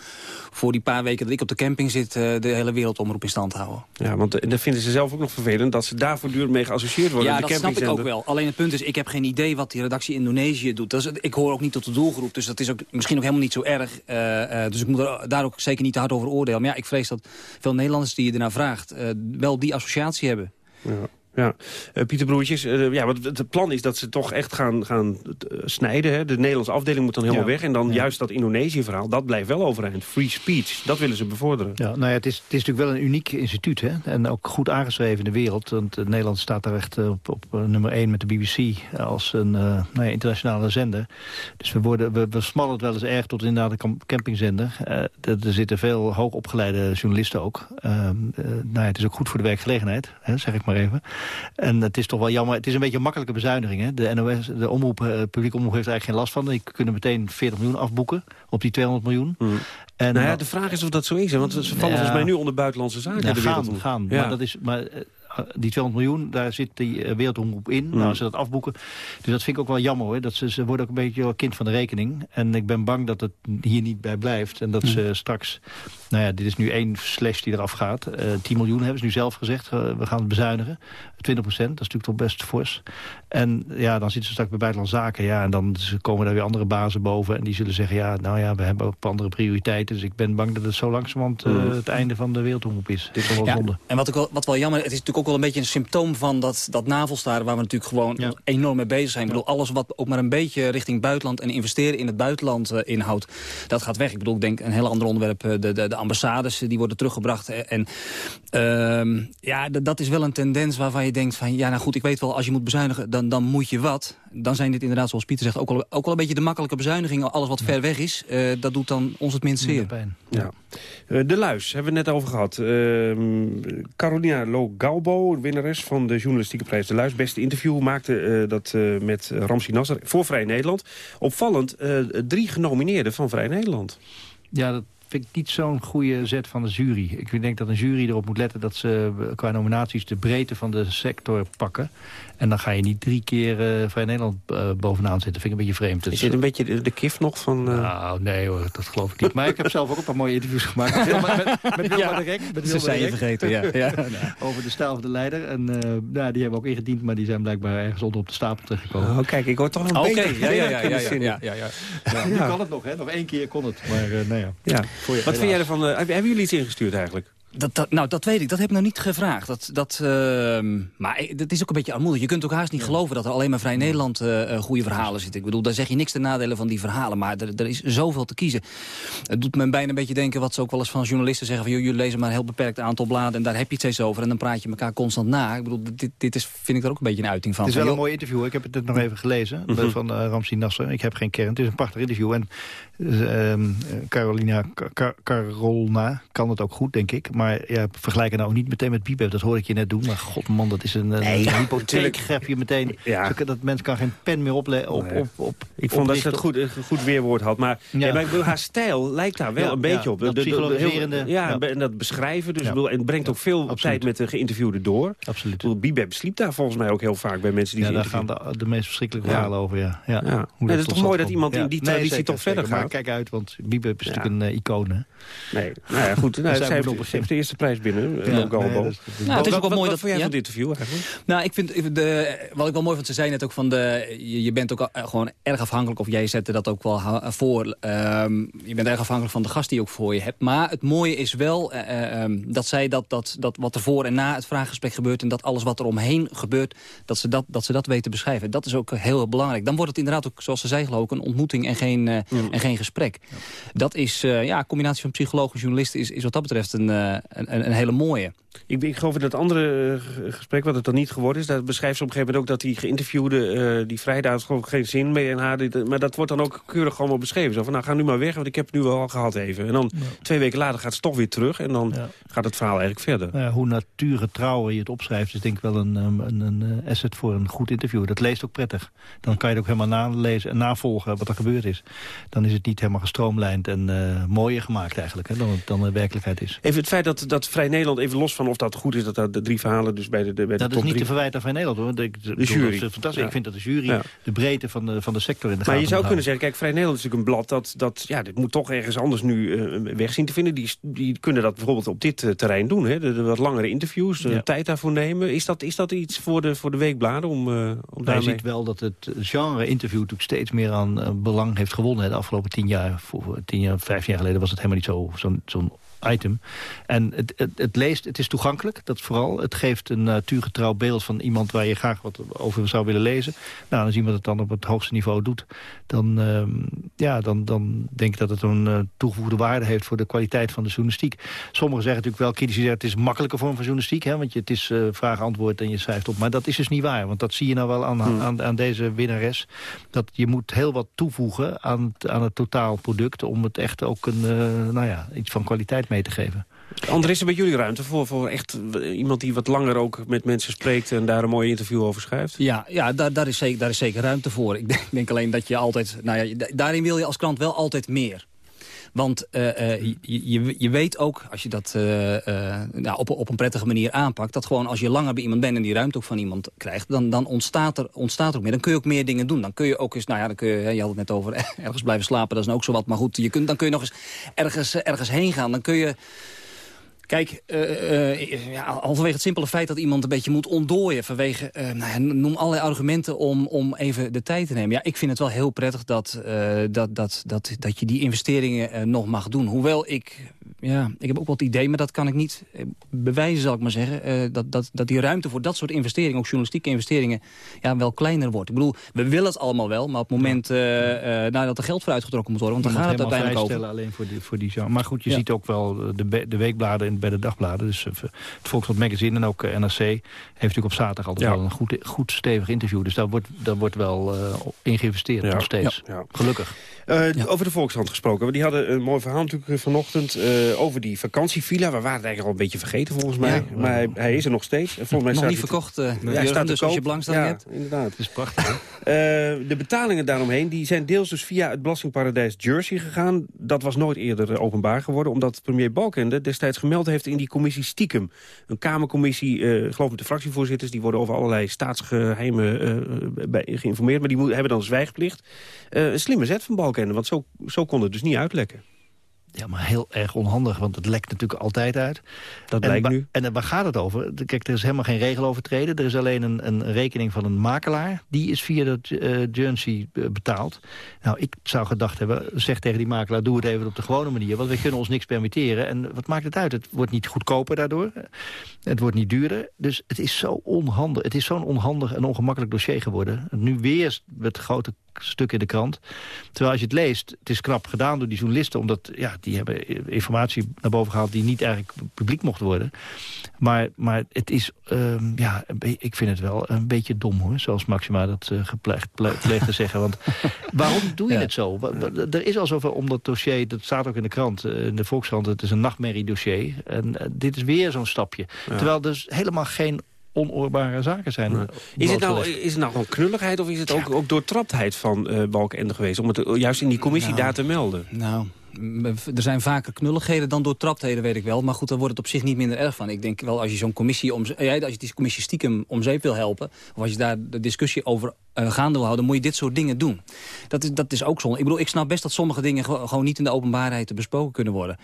voor die paar weken dat ik op de camping zit... Eh, de hele wereldomroep in stand houden. Ja, want eh, dat vinden ze zelf ook nog vervelend... dat ze daar voortdurend mee geassocieerd worden. Ja, dat snap ik ook wel. Alleen het punt is, ik heb geen idee wat die redactie Indonesië doet. Dat is, ik hoor ook niet tot de doelgroep, dus dat is ook misschien ook helemaal niet zo erg. Uh, dus ik moet er daar ook zeker niet te hard over oordelen. Maar ja, ik vrees dat veel Nederlanders die je ernaar vraagt... wel die associatie hebben. Ja. Ja, uh, Pieter Broertjes, uh, ja, wat het plan is dat ze toch echt gaan, gaan uh, snijden. Hè? De Nederlandse afdeling moet dan helemaal Ja. weg. En dan Ja. juist dat Indonesië-verhaal, dat blijft wel overeind. Free speech, dat willen ze bevorderen. Ja, nou ja, het, is, het is natuurlijk wel een uniek instituut. Hè? En ook goed aangeschreven in de wereld. Want eh, Nederland staat daar echt eh, op, op eh, nummer 1 met de BBC als een eh, nou ja, internationale zender. Dus we, worden, we, we smallen het wel eens erg tot inderdaad een campingzender. Eh, er, zitten veel hoogopgeleide journalisten ook. Ehm, eh, nou ja, het is ook goed voor de werkgelegenheid, hè, zeg ik maar even. En het is toch wel jammer. Het is een beetje een makkelijke bezuiniging. Hè? De NOS, de omroep, eh, publieke omroep heeft er eigenlijk geen last van. Die kunnen meteen 40 miljoen afboeken op die 200 miljoen. En nou ja, de vraag is of dat zo is. Hè? Want ze vallen Ja. volgens mij nu onder buitenlandse zaken. ja, de gaan, gaan. Ja. Maar, dat is, maar eh, die 200 miljoen, daar zit die eh, wereldomroep in. Mm. Nou, als ze dat afboeken. Dus dat vind ik ook wel jammer hoor. Dat ze, ze worden ook een beetje kind van de rekening. En ik ben bang dat het hier niet bij blijft. En dat ze straks, nou ja, dit is nu één slash die eraf gaat. Eh 10 miljoen hebben ze nu zelf gezegd. eh, we gaan het bezuinigen. 20 procent, dat is natuurlijk toch best fors. En ja, dan zitten ze straks bij buitenlandse zaken. Ja, en dan komen daar weer andere bazen boven. En die zullen zeggen, ja, nou ja, we hebben ook andere prioriteiten. Dus ik ben bang dat het zo langzamerhand eh, Mm. het einde van de wereldomroep is. Dit is wel Ja, zonde. en wat, ook wel, wat wel jammer, het is natuurlijk ook wel een beetje een symptoom van dat, dat navelstaren... waar we natuurlijk gewoon enorm mee bezig zijn. Ik bedoel, alles wat ook maar een beetje richting buitenland... en investeren in het buitenland eh, inhoudt, dat gaat weg. Ik bedoel, ik denk een heel ander onderwerp, eh, de, de, de ambassades... eh, die worden teruggebracht. En ehm, ja, dat is wel een tendens waarvan je denkt van... ja, nou goed, ik weet wel, als je moet bezuinigen, dan, dan moet je wat. Dan zijn dit inderdaad, zoals Pieter zegt, ook wel, ook wel een beetje de makkelijke bezuinigingen. Alles wat ver weg is, eh, dat doet dan ons het minst zeer. Ja. Eh, de Luis hebben we het net over gehad. Ehm, Carolina Logaubo, winnares van de journalistieke prijs De Luis. Beste interview maakte eh, dat eh, met Ramsi Nasser voor Vrij Nederland. Opvallend, eh, drie genomineerden van Vrij Nederland. Ja, dat vind ik niet zo'n goede zet van de jury. Ik denk dat een jury erop moet letten dat ze qua nominaties de breedte van de sector pakken. En dan ga je niet drie keer eh Vrij Nederland eh, bovenaan zitten. vind ik een beetje vreemd. Is dit een beetje de, de kif nog van... eh, Nou, nee hoor, dat geloof ik niet. Maar ik heb zelf ook een paar mooie interviews gemaakt. [laughs] Met Wilma, met, met Wilma Ja, de Rek. Met ze Wilma zijn je vergeten, ja. [laughs] Ja. Over de stijl van de leider. En eh, nou, die hebben we ook ingediend, maar die zijn blijkbaar ergens onder op de stapel terechtgekomen. Oh, kijk, ik hoor toch een Oké, beetje... ja, ja, ja, ja, ja, ja, ja. Ja, nu kan het nog, hè? Nog één keer kon het. Maar eh nou ja. Ja. Voor je, Wat vind jij ervan? hebben jullie iets ingestuurd eigenlijk? Dat, dat, nou, dat weet ik. Dat heb ik nog niet gevraagd. Dat, dat, ehm, maar dat is ook een beetje armoedig. Je kunt ook haast niet geloven dat er alleen maar Vrij Nederland eh, eh, goede verhalen zitten. Ik bedoel, daar zeg je niks ten nadele van die verhalen. Maar er, er is zoveel te kiezen. Het doet me bijna een beetje denken wat ze ook wel eens van journalisten zeggen. Van, joh, jullie lezen maar een heel beperkt aantal bladen en daar heb je het steeds over. En dan praat je elkaar constant na. Ik bedoel, dit, dit is, vind ik er ook een beetje een uiting van. Het is Van, wel een mooi interview. hoor. Ik heb het net nog even gelezen Mhm. van uh, Ramsi Nasser. Ik heb geen kern. Het is een prachtig interview. En eh, ehm, Carolina Ka- Carolna kan het ook goed, denk ik. Maar ja, vergelijk het nou niet meteen met Bieber. Dat hoorde ik je net doen. Maar god man, dat is een, een Nee, ja, hypotheek. Grep je meteen. Ja. Zo- Dat mens kan geen pen meer op, op, op, Ik vond dat ze het goed, een goed weerwoord had. Maar, Ja. maar bedoel, haar stijl lijkt daar wel een beetje op. dat De- heel- psychologiserende, Ja, ja. en dat beschrijven. Dus bedoel, en het brengt ook veel tijd met de geïnterviewde door. Absoluut. Bedoel, Bibeb sliep daar volgens mij ook heel vaak bij mensen die Ja, daar gaan de, de meest verschrikkelijke verhalen over, ja. ja. Hoe Nee, dat is toch mooi dat iemand in die traditie toch verder. Maar gaat. kijk uit, want Bieber is natuurlijk een eh, icoon. Nee, nou ja, goed. [laughs] Nou, zij heeft, heeft de eerste prijs binnen, Ja, nee, dat is- Nou, het is ook wel wat, mooi wat dat- vond jij ja? van dit interview eigenlijk? Nou, ik vind de, wat ik wel mooi vond, ze zei net ook van de, je, je bent ook al- gewoon erg afhankelijk, of jij zette dat ook wel voor, ehm, je bent erg afhankelijk van de gast die je ook voor je hebt. Maar het mooie is wel eh, eh, ehm, dat zij dat, dat, dat wat er voor en na het vraaggesprek gebeurt en dat alles wat er omheen gebeurt, dat ze dat, dat ze dat weten te beschrijven. Dat is ook heel belangrijk. Dan wordt het inderdaad ook, zoals ze zei geloof ik, een ontmoeting en geen, eh, en geen gesprek. Dat is, eh, ja, een combinatie van psycholoog en journalist is, is wat dat betreft een, eh, een, een hele mooie. Ik, ik geloof in dat andere eh, gesprek, wat het dan niet geworden is... daar beschrijft ze op een gegeven moment ook dat die geïnterviewde... eh, die vrijdag ik geen zin meer in haar. dit- Maar dat wordt dan ook keurig allemaal beschreven. Zo van, nou ga nu maar weg, want ik heb het nu al gehad even. En dan twee weken later gaat ze toch weer terug... en dan gaat het verhaal eigenlijk verder. Nou ja, hoe natuurgetrouw je het opschrijft... is denk ik wel een, um, een, een eh, asset voor een goed interview. Dat leest ook prettig. Dan kan je het ook helemaal nalezen en navolgen wat er gebeurd is. Dan is het niet helemaal gestroomlijnd en eh, mooier gemaakt eigenlijk... Hè, dan, het- dan de werkelijkheid is. Even het feit dat, dat Vrij Nederland, even los van of dat goed is... dat daar de drie verhalen dus bij de, de, bij de Dat is niet te verwijten aan Vrij Nederland. Hoor. Ik, de jury. Fantastisch. Ja. Ik vind dat de jury Ja. de breedte van de, van de sector in de Maar je gaten zou kunnen houden. zeggen, kijk, Vrij Nederland is natuurlijk een blad dat, dat ja, dit moet toch ergens anders nu eh, weg zien te vinden. Die, die kunnen dat bijvoorbeeld op dit eh, terrein doen, hè? De, de wat langere interviews, de Ja. tijd daarvoor nemen. Is dat, is dat iets voor de, voor de weekbladen om, eh om Maar je daarmee... ziet wel dat het genre interview natuurlijk steeds meer aan eh, belang heeft gewonnen. hè, De afgelopen tien jaar, voor, tien jaar, vijftien jaar geleden was het helemaal niet zo- zo'n zo'n item. En het, het, het, leest, het is toegankelijk, dat vooral. Het geeft een natuurgetrouw beeld van iemand waar je graag wat over zou willen lezen. Nou, als iemand het dan op het hoogste niveau doet, dan, uh, ja, dan, dan denk ik dat het een uh, toegevoegde waarde heeft voor de kwaliteit van de journalistiek. Sommigen zeggen natuurlijk wel kritisch, het is een makkelijke vorm van journalistiek, hè, want je, het is uh, vraag-antwoord en je schrijft op. Maar dat is dus niet waar, want dat zie je nou wel aan, hmm. aan, aan deze winnares. Dat je moet heel wat toevoegen aan, aan het totaalproduct om het echt ook een, nou ja, iets van kwaliteit mee te geven. André, is er bij jullie ruimte voor, voor echt iemand die wat langer ook met mensen spreekt... en daar een mooi interview over schrijft? Ja, ja daar, daar, is zeker, daar is zeker ruimte voor. Ik denk, [laughs] denk alleen dat je altijd... Nou ja, daarin wil je als krant wel altijd meer. Want uh, uh, je, je weet ook, als je dat uh, nou, op, op een prettige manier aanpakt... dat gewoon als je langer bij iemand bent en die ruimte ook van iemand krijgt... dan, dan ontstaat, er, ontstaat er ook meer. Dan kun je ook meer dingen doen. Dan kun je ook eens, nou ja, dan kun je, je had het net over [laughs] ergens blijven slapen. Dat is ook zo wat. Maar goed, je kunt, dan kun je nog eens ergens, ergens heen gaan. Dan kun je... Kijk, uh, ja, al vanwege het simpele feit dat iemand een beetje moet ontdooien... vanwege, uh, nou ja, noem allerlei argumenten om, om even de tijd te nemen. Ja, ik vind het wel heel prettig dat, dat, dat, dat, dat je die investeringen nog mag doen. Hoewel ik ja, ik heb ook wat idee, maar dat kan ik niet eh, bewijzen, zal ik maar zeggen. Uh, dat, dat, dat die ruimte voor dat soort investeringen, ook journalistieke investeringen, ja, wel kleiner wordt. Ik bedoel, we willen het allemaal wel, maar op het moment uh, nadat er geld voor uitgetrokken moet worden, want dan gaat het uiteindelijk over. alleen voor die, voor die genre. Maar goed, je ziet ook wel de, de weekbladen en bij de dagbladen. Dus het Volkskrant Magazine en ook NRC heeft natuurlijk op zaterdag altijd wel een goed, goed stevig interview. Dus daar wordt, daar wordt wel in geïnvesteerd nog steeds. Gelukkig. Over de Volkskrant gesproken. Die hadden een mooi verhaal natuurlijk vanochtend uh, over die vakantievilla. We waren het eigenlijk al een beetje vergeten volgens mij. Ja, maar hij, hij, is er nog steeds. Volgens mij nog niet verkocht, uh, ja, staat dus als je belangstelling ja, hebt. inderdaad. Het is prachtig. de betalingen daaromheen die zijn deels dus via het belastingparadijs Jersey gegaan. Dat was nooit eerder openbaar geworden. Omdat premier Balkende destijds gemeld heeft in die commissie stiekem. Een kamercommissie, geloof ik de fractievoorzitters... die worden over allerlei staatsgeheimen bij, geïnformeerd. Maar die hebben dan zwijgplicht. een slimme zet van Balkende, want zo, zo kon het dus niet uitlekken. Ja, maar heel erg onhandig, want het lekt natuurlijk altijd uit. Dat blijkt nu. En waar gaat het over? Kijk, er is helemaal geen regel overtreden. Er is alleen een, een rekening van een makelaar. Die is via de uh, Jersey betaald. Nou, ik zou gedacht hebben, zeg tegen die makelaar... doe het even op de gewone manier, want we kunnen ons niks permitteren. En wat maakt het uit? Het wordt niet goedkoper daardoor. Het wordt niet duurder. Dus het is zo onhandig. Het is zo'n onhandig en ongemakkelijk dossier geworden. Nu weer het grote stuk in de krant. Terwijl als je het leest, het is knap gedaan door die journalisten... omdat ja, die hebben informatie naar boven gehaald... die niet eigenlijk publiek mocht worden. Maar, maar het is, um, ja, ik vind het wel een beetje dom, hoor. Zoals Maxima dat uh, gepleegd pleegt te zeggen. Want [laughs] waarom doe je het zo? Er is al zoveel om dat dossier, dat staat ook in de krant, eh, in de Volkskrant... het is een nachtmerrie dossier. En uh, dit is weer zo'n stapje. Ja. Terwijl dus helemaal geen onoorbare zaken zijn. Ja. Is, het nou, is het nou gewoon knulligheid of is het ook, ook doortraptheid van uh, Balkenende geweest... om het juist in die commissie nou, daar te melden? Nou, er zijn vaker knulligheden dan doortraptheden, weet ik wel. Maar goed, daar wordt het op zich niet minder erg van. Ik denk wel, als je zo'n commissie, om, ja, als je die commissie stiekem om zeep wil helpen... of als je daar de discussie over uh, gaande wil houden... moet je dit soort dingen doen. Dat is, dat is ook zonde. Ik bedoel, ik snap best dat sommige dingen gewoon niet in de openbaarheid te besproken kunnen worden.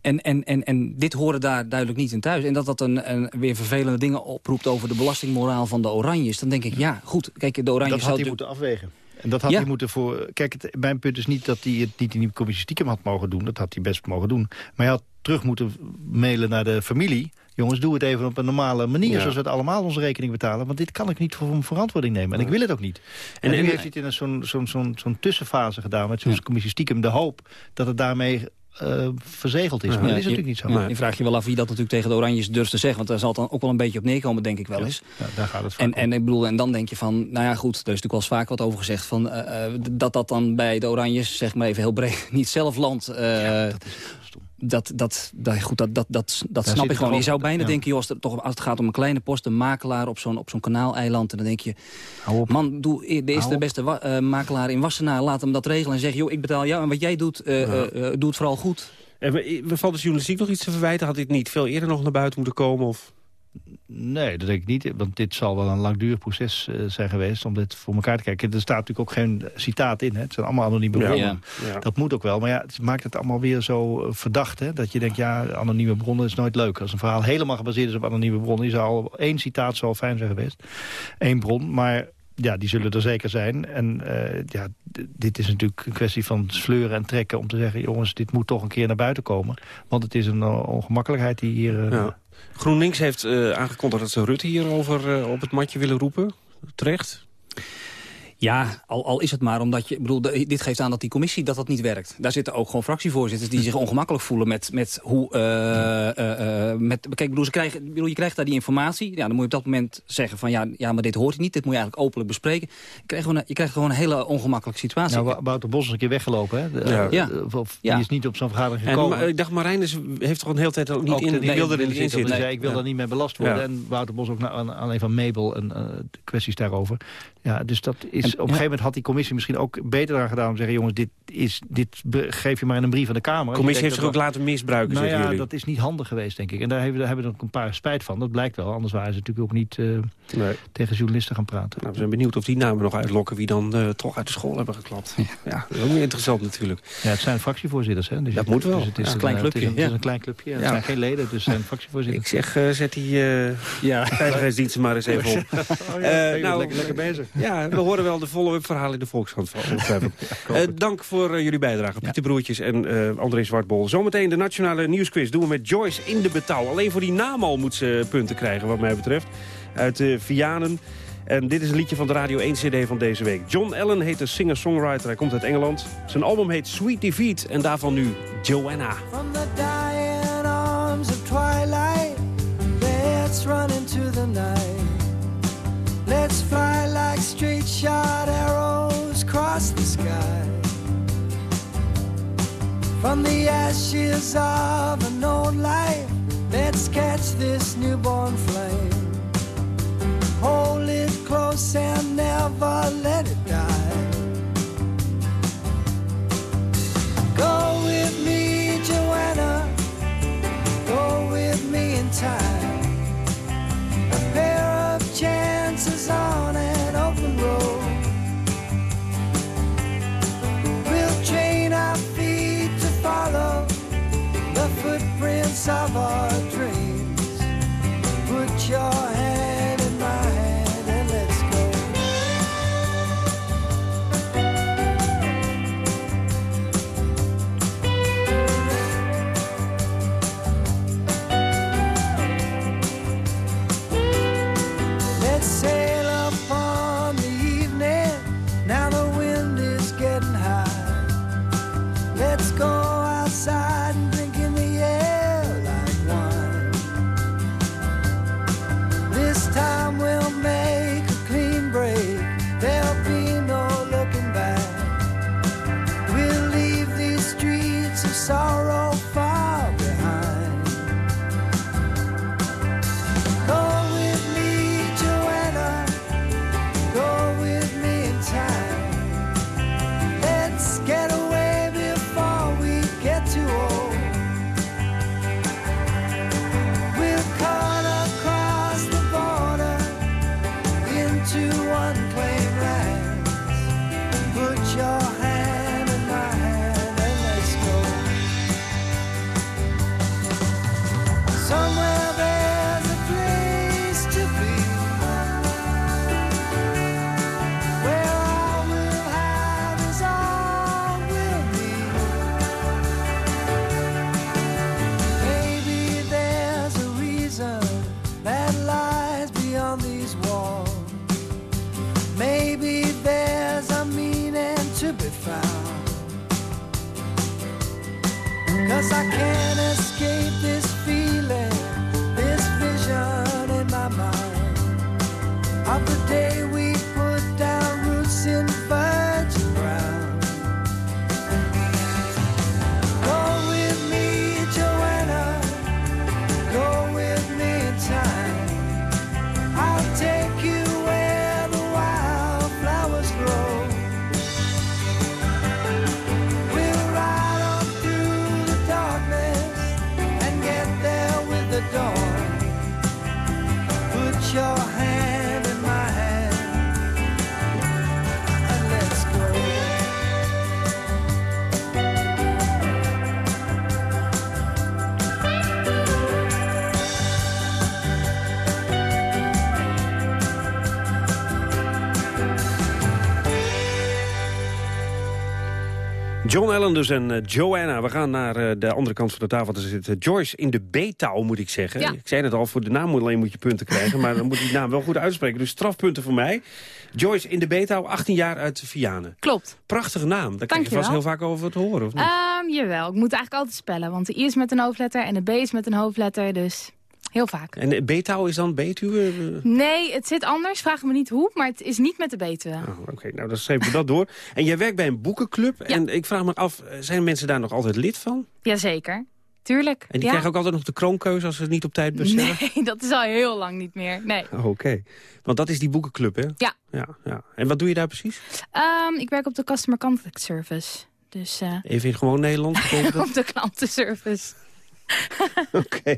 En, en, en, en dit horen daar duidelijk niet in thuis. En dat dat een, een weer vervelende dingen oproept over de belastingmoraal van de Oranjes. Dan denk ik, ja, goed, kijk, de Oranjes... Dat had hij moeten afwegen. En dat had ja. hij moeten voor... Kijk, het, mijn punt is niet dat hij het niet in die commissie stiekem had mogen doen. Dat had hij best mogen doen. Maar hij had terug moeten mailen naar de familie. Jongens, doe het even op een normale manier, ja. zoals we het allemaal onze rekening betalen. Want dit kan ik niet voor mijn verantwoording nemen. En ik wil het ook niet. En, en, en nu heeft hij het in zo'n zo'n zo'n zo'n tussenfase gedaan met zo'n commissie stiekem. De hoop dat het daarmee uh, verzegeld is. Maar dat is natuurlijk niet zo. Ja, je vraagt je wel af wie dat natuurlijk tegen de Oranjes durft te zeggen. Want daar zal het dan ook wel een beetje op neerkomen, denk ik wel eens. Ja, daar gaat het en, en, ik bedoel, en dan denk je van, nou ja goed, er is natuurlijk wel eens vaak wat over gezegd. Van, uh, dat dat dan bij de Oranjes, zeg maar even heel breed, [laughs] niet zelf landt. Uh, dat is dat, dat, dat, goed, dat, dat, dat, dat snap ik gewoon. Je zou bijna ja. denken, joh, als, het, toch, als het gaat om een kleine post... een makelaar op zo'n zo'n kanaaleiland... en dan denk je, man, doe, de de beste uh, makelaar in Wassenaar... laat hem dat regelen en zeg, joh, ik betaal jou... en wat jij doet, uh, ja. uh, doe het vooral goed. En we, we valt de journalistiek nog iets te verwijten? Had dit niet veel eerder nog naar buiten moeten komen? Of... Nee, dat denk ik niet. Want dit zal wel een langdurig proces uh, zijn geweest om dit voor elkaar te kijken. Er staat natuurlijk ook geen citaat in. Hè. Het zijn allemaal anonieme bronnen. Ja, ja. Dat moet ook wel. Maar ja, het maakt het allemaal weer zo verdacht. Hè, dat je denkt, ja, anonieme bronnen is nooit leuk. Als een verhaal helemaal gebaseerd is op anonieme bronnen... is al één citaat zal fijn zijn geweest. Eén bron. Maar ja, die zullen er zeker zijn. En uh, ja, dit is natuurlijk een kwestie van sleuren en trekken... om te zeggen, jongens, dit moet toch een keer naar buiten komen. Want het is een ongemakkelijkheid die hier... Uh, ja. GroenLinks heeft uh, aangekondigd dat ze Rutte hierover op het matje willen roepen. Terecht? Ja, al, al is het maar omdat je... bedoel, dit geeft aan dat die commissie dat dat niet werkt. Daar zitten ook gewoon fractievoorzitters die zich ongemakkelijk voelen met, met hoe... Uh, uh, met, kijk, bedoel, ze krijgen, bedoel, je krijgt daar die informatie. Ja, dan moet je op dat moment zeggen van ja, ja maar dit hoort niet. Dit moet je eigenlijk openlijk bespreken. Je krijgt gewoon, je krijgt gewoon een hele ongemakkelijke situatie. Nou, Wouter Bos is een keer weggelopen, hè? De, ja. ja. Of, die is niet op zo'n vergadering gekomen. En, maar, ik dacht, Marijn is, heeft toch een hele tijd ook niet ook in... Die wilde er niet in zitten. Zei, ik wil daar niet mee belast worden. Ja. En Wouter Bos ook aan, alleen van Mabel en kwesties daarover. Ja, dus dat is... En, op een gegeven moment had die commissie misschien ook beter aan gedaan... om te zeggen, jongens, dit, is, dit geef je maar in een brief aan de Kamer. De commissie heeft zich ook laten misbruiken, nou ja, jullie. dat is niet handig geweest, denk ik. En daar hebben, daar hebben we ook een paar spijt van. Dat blijkt wel, anders waren ze natuurlijk ook niet uh, nee. tegen journalisten gaan praten. Nou, we zijn benieuwd of die namen nog uitlokken... wie dan uh, toch uit de school hebben geklapt. Ja, ja dat is ook interessant natuurlijk. Ja, het zijn fractievoorzitters, hè? Dus dat moet wel. Dus het is ja, een klein clubje. Het is een, het is een klein clubje. Ja. Het zijn geen leden, dus zijn fractievoorzitters. Ik zeg, uh, zet die ja. veiligheidsdiensten maar eens even [laughs] op. oh, ja, nou, lekker, lekker bezig. Ja, we horen wel de follow-up verhalen in de Volkskrant. uh, [laughs] dank voor uh, jullie bijdrage. Pieter Broertjes en uh, André Zwartbol. Zometeen de nationale nieuwsquiz doen we met Joyce in de betaal. Alleen voor die naam al moet ze punten krijgen wat mij betreft. Uit uh, Vianen. En dit is een liedje van de Radio 1 CD van deze week. John Allen heet de singer-songwriter. Hij komt uit Engeland. Zijn album heet Sweet Defeat. En daarvan nu Joanna. From the dying arms of twilight Let's run into the night Let's fly like straight shot arrows across the sky. From the ashes of an old life, let's catch this newborn flame. Hold it close and never let it die. Go with me, Joanna. Go with me in time. A pair of chances on an open road. Footprints of our dreams. Put your hand John Allen dus en eh, Joanna. We gaan naar eh, de andere kant van de tafel. Er zit eh, Joyce in de B-taal, moet ik zeggen. Ja. Ik zei het al, voor de naam alleen moet je punten krijgen. maar dan moet je die naam wel goed uitspreken. Dus strafpunten voor mij. Joyce in de B-taal, 18 jaar uit Vianen. Klopt. Prachtige naam. Daar krijg je vast heel vaak over te horen, of niet? Ehm, jawel, ik moet eigenlijk altijd spellen. Want de I is met een hoofdletter en de B is met een hoofdletter. Dus heel vaak. En B-taal is dan Betuwe? Nee, het zit anders. Vraag me niet hoe, maar het is niet met de Betuwe. Oh, Oké, nou dan schrijven we dat door. En jij werkt bij een boekenclub. En ik vraag me af, eh, zijn mensen daar nog altijd lid van? Jazeker. Tuurlijk. En die ja. krijgen ook altijd nog de kroonkeuze als ze het niet op tijd bestellen? Nee, [laughs] dat is al heel lang niet meer. Nee. Oh, Oké, want dat is die boekenclub, hè? Ja. ja, ja. En wat doe je daar precies? Ehm, ik werk op de Customer Contact Service. Dus eh, Even in gewoon Nederlands. [laughs] op de klantenservice. [laughs] Oké.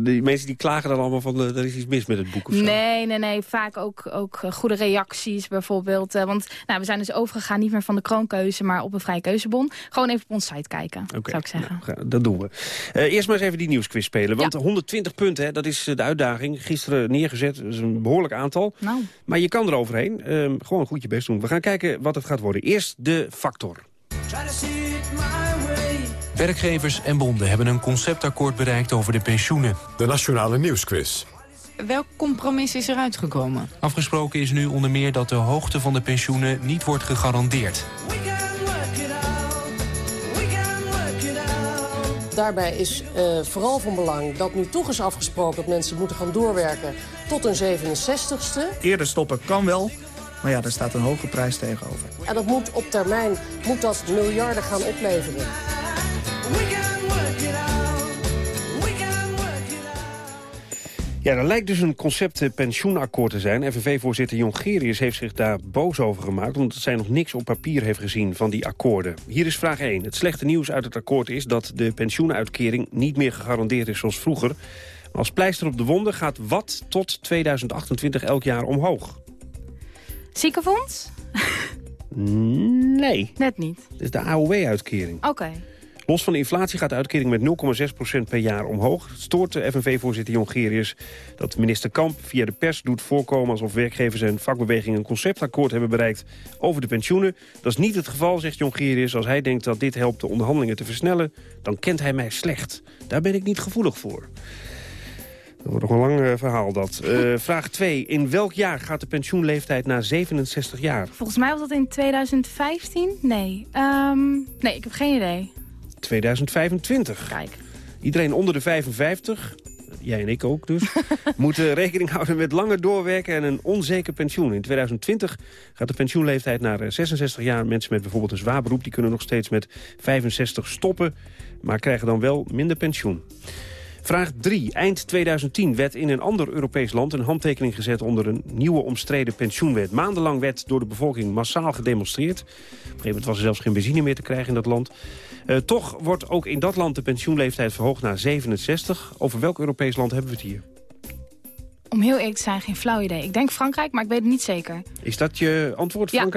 Die mensen die klagen dan allemaal van, eh, er is iets mis met het boek of zo. Nee, nee, nee. Vaak ook, ook eh, goede reacties bijvoorbeeld. Eh, want nou, we zijn dus overgegaan niet meer van de kroonkeuze... maar op een vrije keuzebon. Gewoon even op onze site kijken, zou ik zeggen. nou, dat doen we. Eh, eerst maar eens even die nieuwsquiz spelen. Want 120 punten, hè, dat is de uitdaging. Gisteren neergezet, dat is een behoorlijk aantal. Nou. Maar je kan er overheen. Ehm, gewoon goed je best doen. We gaan kijken wat het gaat worden. Eerst de factor. Try to see it my way. Werkgevers en bonden hebben een conceptakkoord bereikt over de pensioenen. De Nationale Nieuwsquiz. Welk compromis is eruit gekomen? Afgesproken is nu onder meer dat de hoogte van de pensioenen niet wordt gegarandeerd. Daarbij is eh, vooral van belang dat nu toch is afgesproken... dat mensen moeten gaan doorwerken tot hun 67ste. Eerder stoppen kan wel, maar ja, daar staat een hoge prijs tegenover. En dat moet op termijn moet dat miljarden gaan opleveren. Ja, er lijkt dus een concept eh, pensioenakkoord te zijn. FNV-voorzitter Jongerius heeft zich daar boos over gemaakt... omdat zij nog niks op papier heeft gezien van die akkoorden. Hier is vraag 1. Het slechte nieuws uit het akkoord is dat de pensioenuitkering... niet meer gegarandeerd is zoals vroeger. Maar als pleister op de wonden gaat wat tot 2028 elk jaar omhoog? Ziekenfonds? Nee. Net niet. Dat is de AOW-uitkering. Oké. Los van de inflatie gaat de uitkering met 0,6% per jaar omhoog. Het stoort de FNV-voorzitter Jongerius dat minister Kamp via de pers doet voorkomen... alsof werkgevers en vakbewegingen een conceptakkoord hebben bereikt over de pensioenen. Dat is niet het geval, zegt Jongerius. Als hij denkt dat dit helpt de onderhandelingen te versnellen... dan kent hij mij slecht. Daar ben ik niet gevoelig voor. Dat wordt nog een lang eh, verhaal, dat. Eh, vraag 2. In welk jaar gaat de pensioenleeftijd naar 67 jaar? Volgens mij was dat in 2015? Nee. Ehm, nee, ik heb geen idee. 2025. Kijk. Iedereen onder de 55, jij en ik ook dus, [laughs] moet eh, rekening houden met langer doorwerken en een onzeker pensioen. In 2020 gaat de pensioenleeftijd naar eh, 66 jaar. Mensen met bijvoorbeeld een zwaar beroep die kunnen nog steeds met 65 stoppen, maar krijgen dan wel minder pensioen. Vraag 3. Eind 2010 werd in een ander Europees land een handtekening gezet onder een nieuwe omstreden pensioenwet. Maandenlang werd door de bevolking massaal gedemonstreerd. Op een gegeven moment was er zelfs geen benzine meer te krijgen in dat land. Eh, toch wordt ook in dat land de pensioenleeftijd verhoogd naar 67. Over welk Europees land hebben we het hier? Om heel eerlijk te zijn, geen flauw idee. Ik denk Frankrijk, maar ik weet het niet zeker. Is dat je antwoord, Ja.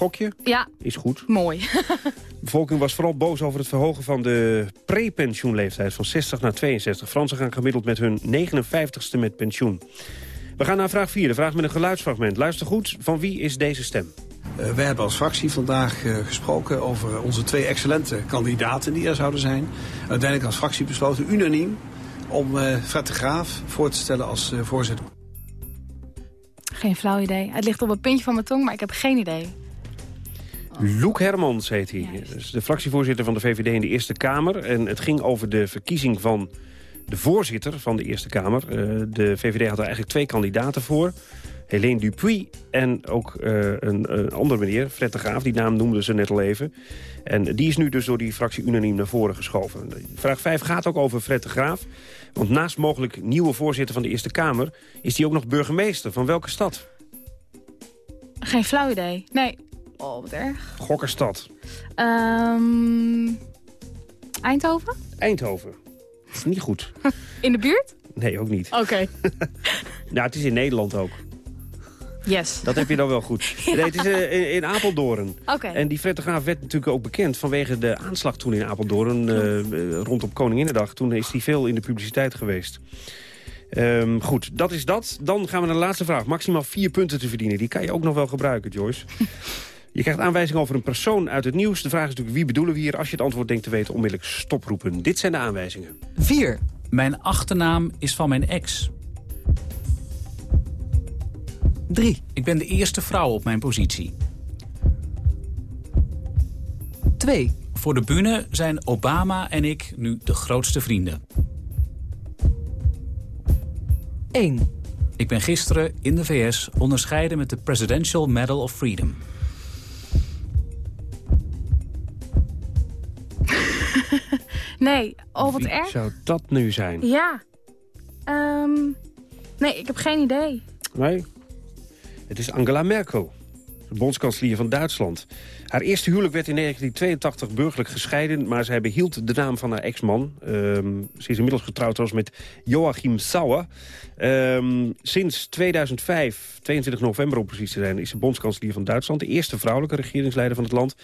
Gokje? Ja, Is goed. mooi. [laughs] De bevolking was vooral boos over het verhogen van de pre-pensioenleeftijd van 60 naar 62. Fransen gaan gemiddeld met hun 59ste met pensioen. We gaan naar vraag 4, de vraag met een geluidsfragment. Luister goed, van wie is deze stem? Uh, wij hebben als fractie vandaag uh, gesproken over onze twee excellente kandidaten die er zouden zijn. Uiteindelijk als fractie besloten unaniem om uh, Fred de Graaf voor te stellen als voorzitter. Geen flauw idee. Het ligt op het puntje van mijn tong, maar ik heb geen idee. Loek Hermans heet hij. Dus de fractievoorzitter van de VVD in de Eerste Kamer. En het ging over de verkiezing van de voorzitter van de Eerste Kamer. Uh, de VVD had er eigenlijk twee kandidaten voor. Helene Dupuy en ook uh, een, een andere meneer, Fred de Graaf. Die naam noemden ze net al even. En die is nu dus door die fractie unaniem naar voren geschoven. Vraag 5 gaat ook over Fred de Graaf. Want naast mogelijk nieuwe voorzitter van de Eerste Kamer... is hij ook nog burgemeester. Van welke stad? Geen flauw idee. Nee. Oh, wat erg. Gokkerstad. Um, Eindhoven? Eindhoven. Niet goed. [laughs] In de buurt? Nee, ook niet. Oké. Okay. [laughs] nou, het is in Nederland ook. Yes. Dat heb je dan wel goed. [laughs] ja. Nee, het is uh, in, Apeldoorn. Oké. Okay. En die Fred de Graaf werd natuurlijk ook bekend vanwege de aanslag toen in Apeldoorn. Uh, rondom Koninginnedag. Toen is hij veel in de publiciteit geweest. Um, goed, dat is dat. Dan gaan we naar de laatste vraag. Maximaal vier punten te verdienen. Die kan je ook nog wel gebruiken, Joyce. Je krijgt aanwijzingen over een persoon uit het nieuws. De vraag is natuurlijk wie bedoelen we hier? Als je het antwoord denkt te weten, onmiddellijk stoproepen. Dit zijn de aanwijzingen. 4. Mijn achternaam is van mijn ex. 3. Ik ben de eerste vrouw op mijn positie. 2. Voor de bühne zijn Obama en ik nu de grootste vrienden. 1. Ik ben gisteren in de VS onderscheiden met de Presidential Medal of Freedom. Nee, oh wat Wie erg. zou dat nu zijn? Ja. Ehm, nee, ik heb geen idee. Nee? Het is Angela Merkel, de bondskanselier van Duitsland. Haar eerste huwelijk werd in 1982 burgerlijk gescheiden... maar zij behield de naam van haar ex-man. Ehm, ze is inmiddels getrouwd trouwens met Joachim Sauer. Ehm, sinds 2005, 22 november om precies te zijn... is ze bondskanselier van Duitsland. De eerste vrouwelijke regeringsleider van het land.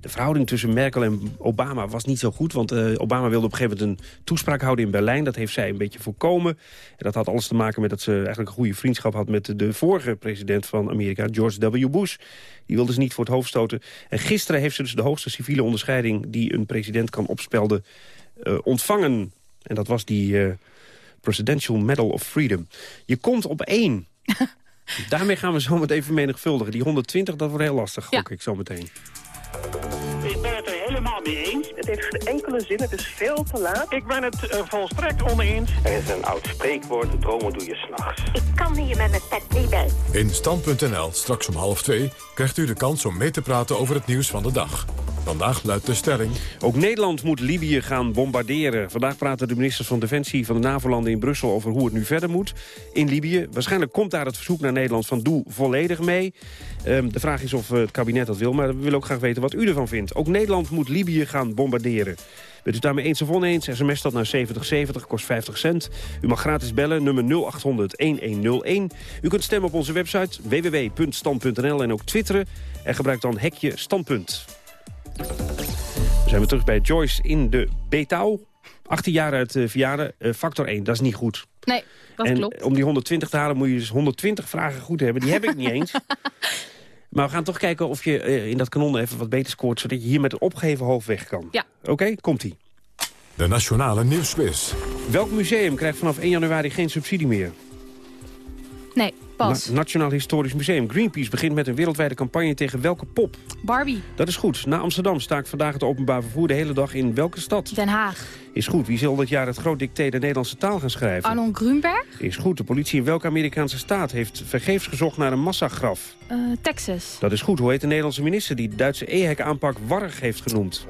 De verhouding tussen Merkel en Obama was niet zo goed... want eh, Obama wilde op een gegeven moment een toespraak houden in Berlijn. Dat heeft zij een beetje voorkomen. En dat had alles te maken met dat ze eigenlijk een goede vriendschap had... met de vorige president van Amerika, George W. Bush. Die wilde ze niet voor het hoofd stoten. En gisteren heeft ze dus de hoogste civiele onderscheiding... die een president kan opspelden, eh, ontvangen. En dat was die eh, Presidential Medal of Freedom. Je komt op één. [laughs] Daarmee gaan we zo meteen vermenigvuldigen. Die 120, dat wordt heel lastig, gok ik zo meteen. Ik ben het er helemaal mee eens. Het heeft geen enkele zin, het is veel te laat. Ik ben het uh, volstrekt oneens. Er is een oud spreekwoord, dromen doe je s'nachts. Ik kan hier met mijn pet niet bij. In Stand.nl, straks om half twee, krijgt u de kans om mee te praten over het nieuws van de dag. Vandaag luidt de stelling... Ook Nederland moet Libië gaan bombarderen. Vandaag praten de ministers van Defensie van de NAVO-landen in Brussel... over hoe het nu verder moet in Libië. Waarschijnlijk komt daar het verzoek naar Nederland van doe volledig mee. Um, de vraag is of uh, het kabinet dat wil, maar we willen ook graag weten wat u ervan vindt. Ook Nederland moet Libië gaan bombarderen. Bent u daarmee eens of oneens? SMS dat naar 7070, kost 50 cent. U mag gratis bellen, nummer 0800-1101. U kunt stemmen op onze website www.stand.nl en ook twitteren. En gebruik dan hekje standpunt. Dan zijn we terug bij Joyce in de Betouw. 18 jaar uit uh, factor 1, dat is niet goed. Nee, dat en klopt. om die 120 te halen moet je dus 120 vragen goed hebben. Die heb ik niet eens. [laughs] Maar we gaan toch kijken of je uh, in dat kanon even wat beter scoort... zodat je hier met een opgeheven hoofd weg kan. Ja. Oké, okay, komt-ie. De Nationale Nieuwsquiz. Welk museum krijgt vanaf 1 januari geen subsidie meer? Nee, pas. Na Nationaal Historisch Museum. Greenpeace begint met een wereldwijde campagne tegen welke pop? Barbie. Dat is goed. Na Amsterdam staakt vandaag het openbaar vervoer de hele dag in welke stad? Den Haag. Is goed. Wie zal dit jaar het groot dicté de Nederlandse taal gaan schrijven? Arnold Grunberg. Is goed. De politie in welke Amerikaanse staat heeft vergeefs gezocht naar een massagraf? Uh, Texas. Dat is goed. Hoe heet de Nederlandse minister die de Duitse EHEC-aanpak warrig heeft genoemd?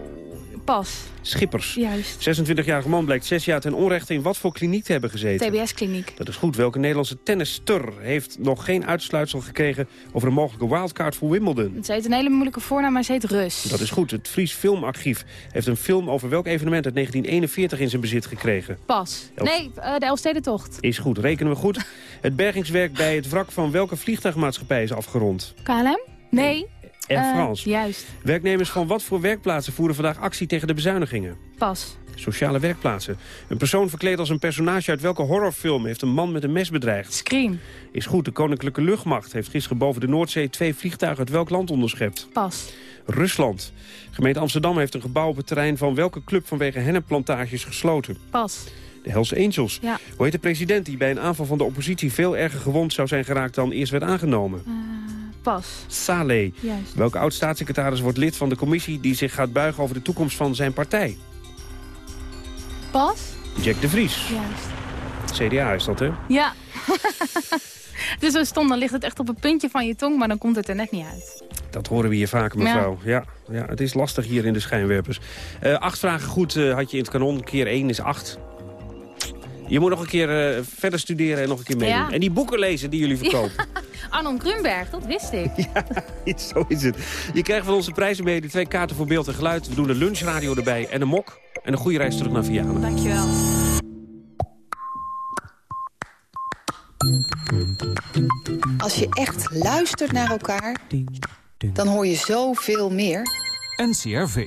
Pas. Schippers. Juist. 26-jarige man blijkt zes jaar ten onrechte in wat voor kliniek te hebben gezeten? TBS-kliniek. Dat is goed. Welke Nederlandse tennister heeft nog geen uitsluitsel gekregen over een mogelijke wildcard voor Wimbledon? Ze heeft een hele moeilijke voornaam, maar ze heet Rus. Dat is goed. Het Fries Filmarchief heeft een film over welk evenement uit 1941 in zijn bezit gekregen? Pas. Elf... Nee, uh, de Elfstedentocht. Is goed. Rekenen we goed. het bergingswerk bij het wrak van welke vliegtuigmaatschappij is afgerond? KLM? Nee. Air France. Uh, juist. Werknemers van wat voor werkplaatsen voeren vandaag actie tegen de bezuinigingen? Pas. Sociale werkplaatsen. Een persoon verkleed als een personage uit welke horrorfilm heeft een man met een mes bedreigd? Scream. Is goed. De Koninklijke Luchtmacht heeft gisteren boven de Noordzee twee vliegtuigen uit welk land onderschept? Pas. Rusland. Gemeente Amsterdam heeft een gebouw op het terrein van welke club vanwege hennepplantages gesloten? Pas. De Hells Angels. Ja. Hoe heet de president die bij een aanval van de oppositie veel erger gewond zou zijn geraakt dan eerst werd aangenomen? Uh, pas. Saleh. Juist. Welke oud-staatssecretaris wordt lid van de commissie die zich gaat buigen over de toekomst van zijn partij? Pas. Jack de Vries. Juist. CDA is dat, hè? Ja. [laughs] Is zo stom, dan ligt het echt op een puntje van je tong, maar dan komt het er net niet uit. Dat horen we hier vaker, mevrouw. Ja, ja, ja het is lastig hier in de schijnwerpers. Uh, acht vragen goed uh, had je in het kanon. Keer één is acht. Je moet nog een keer uh, verder studeren en nog een keer meedoen. Ja. En die boeken lezen die jullie verkopen. Ja. [laughs] Grunberg, dat wist ik. [laughs] ja, [laughs] zo is het. Je krijgt van onze prijzen mee de twee kaarten voor beeld en geluid. We doen een lunchradio erbij en een mok. En een goede reis terug naar Vianen. Dankjewel. Als je echt luistert naar elkaar, dan hoor je zoveel meer. NCRV.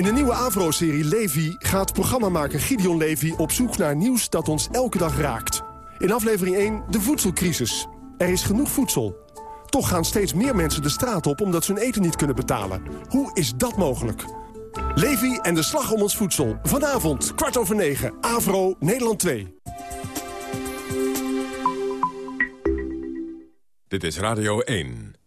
In de nieuwe AVRO-serie Levi gaat programmamaker Gideon Levi op zoek naar nieuws dat ons elke dag raakt. In aflevering 1 de voedselcrisis. Er is genoeg voedsel. Toch gaan steeds meer mensen de straat op omdat ze hun eten niet kunnen betalen. Hoe is dat mogelijk? Levi en de slag om ons voedsel. Vanavond, kwart over negen. Avro, Nederland 2. Dit is Radio 1.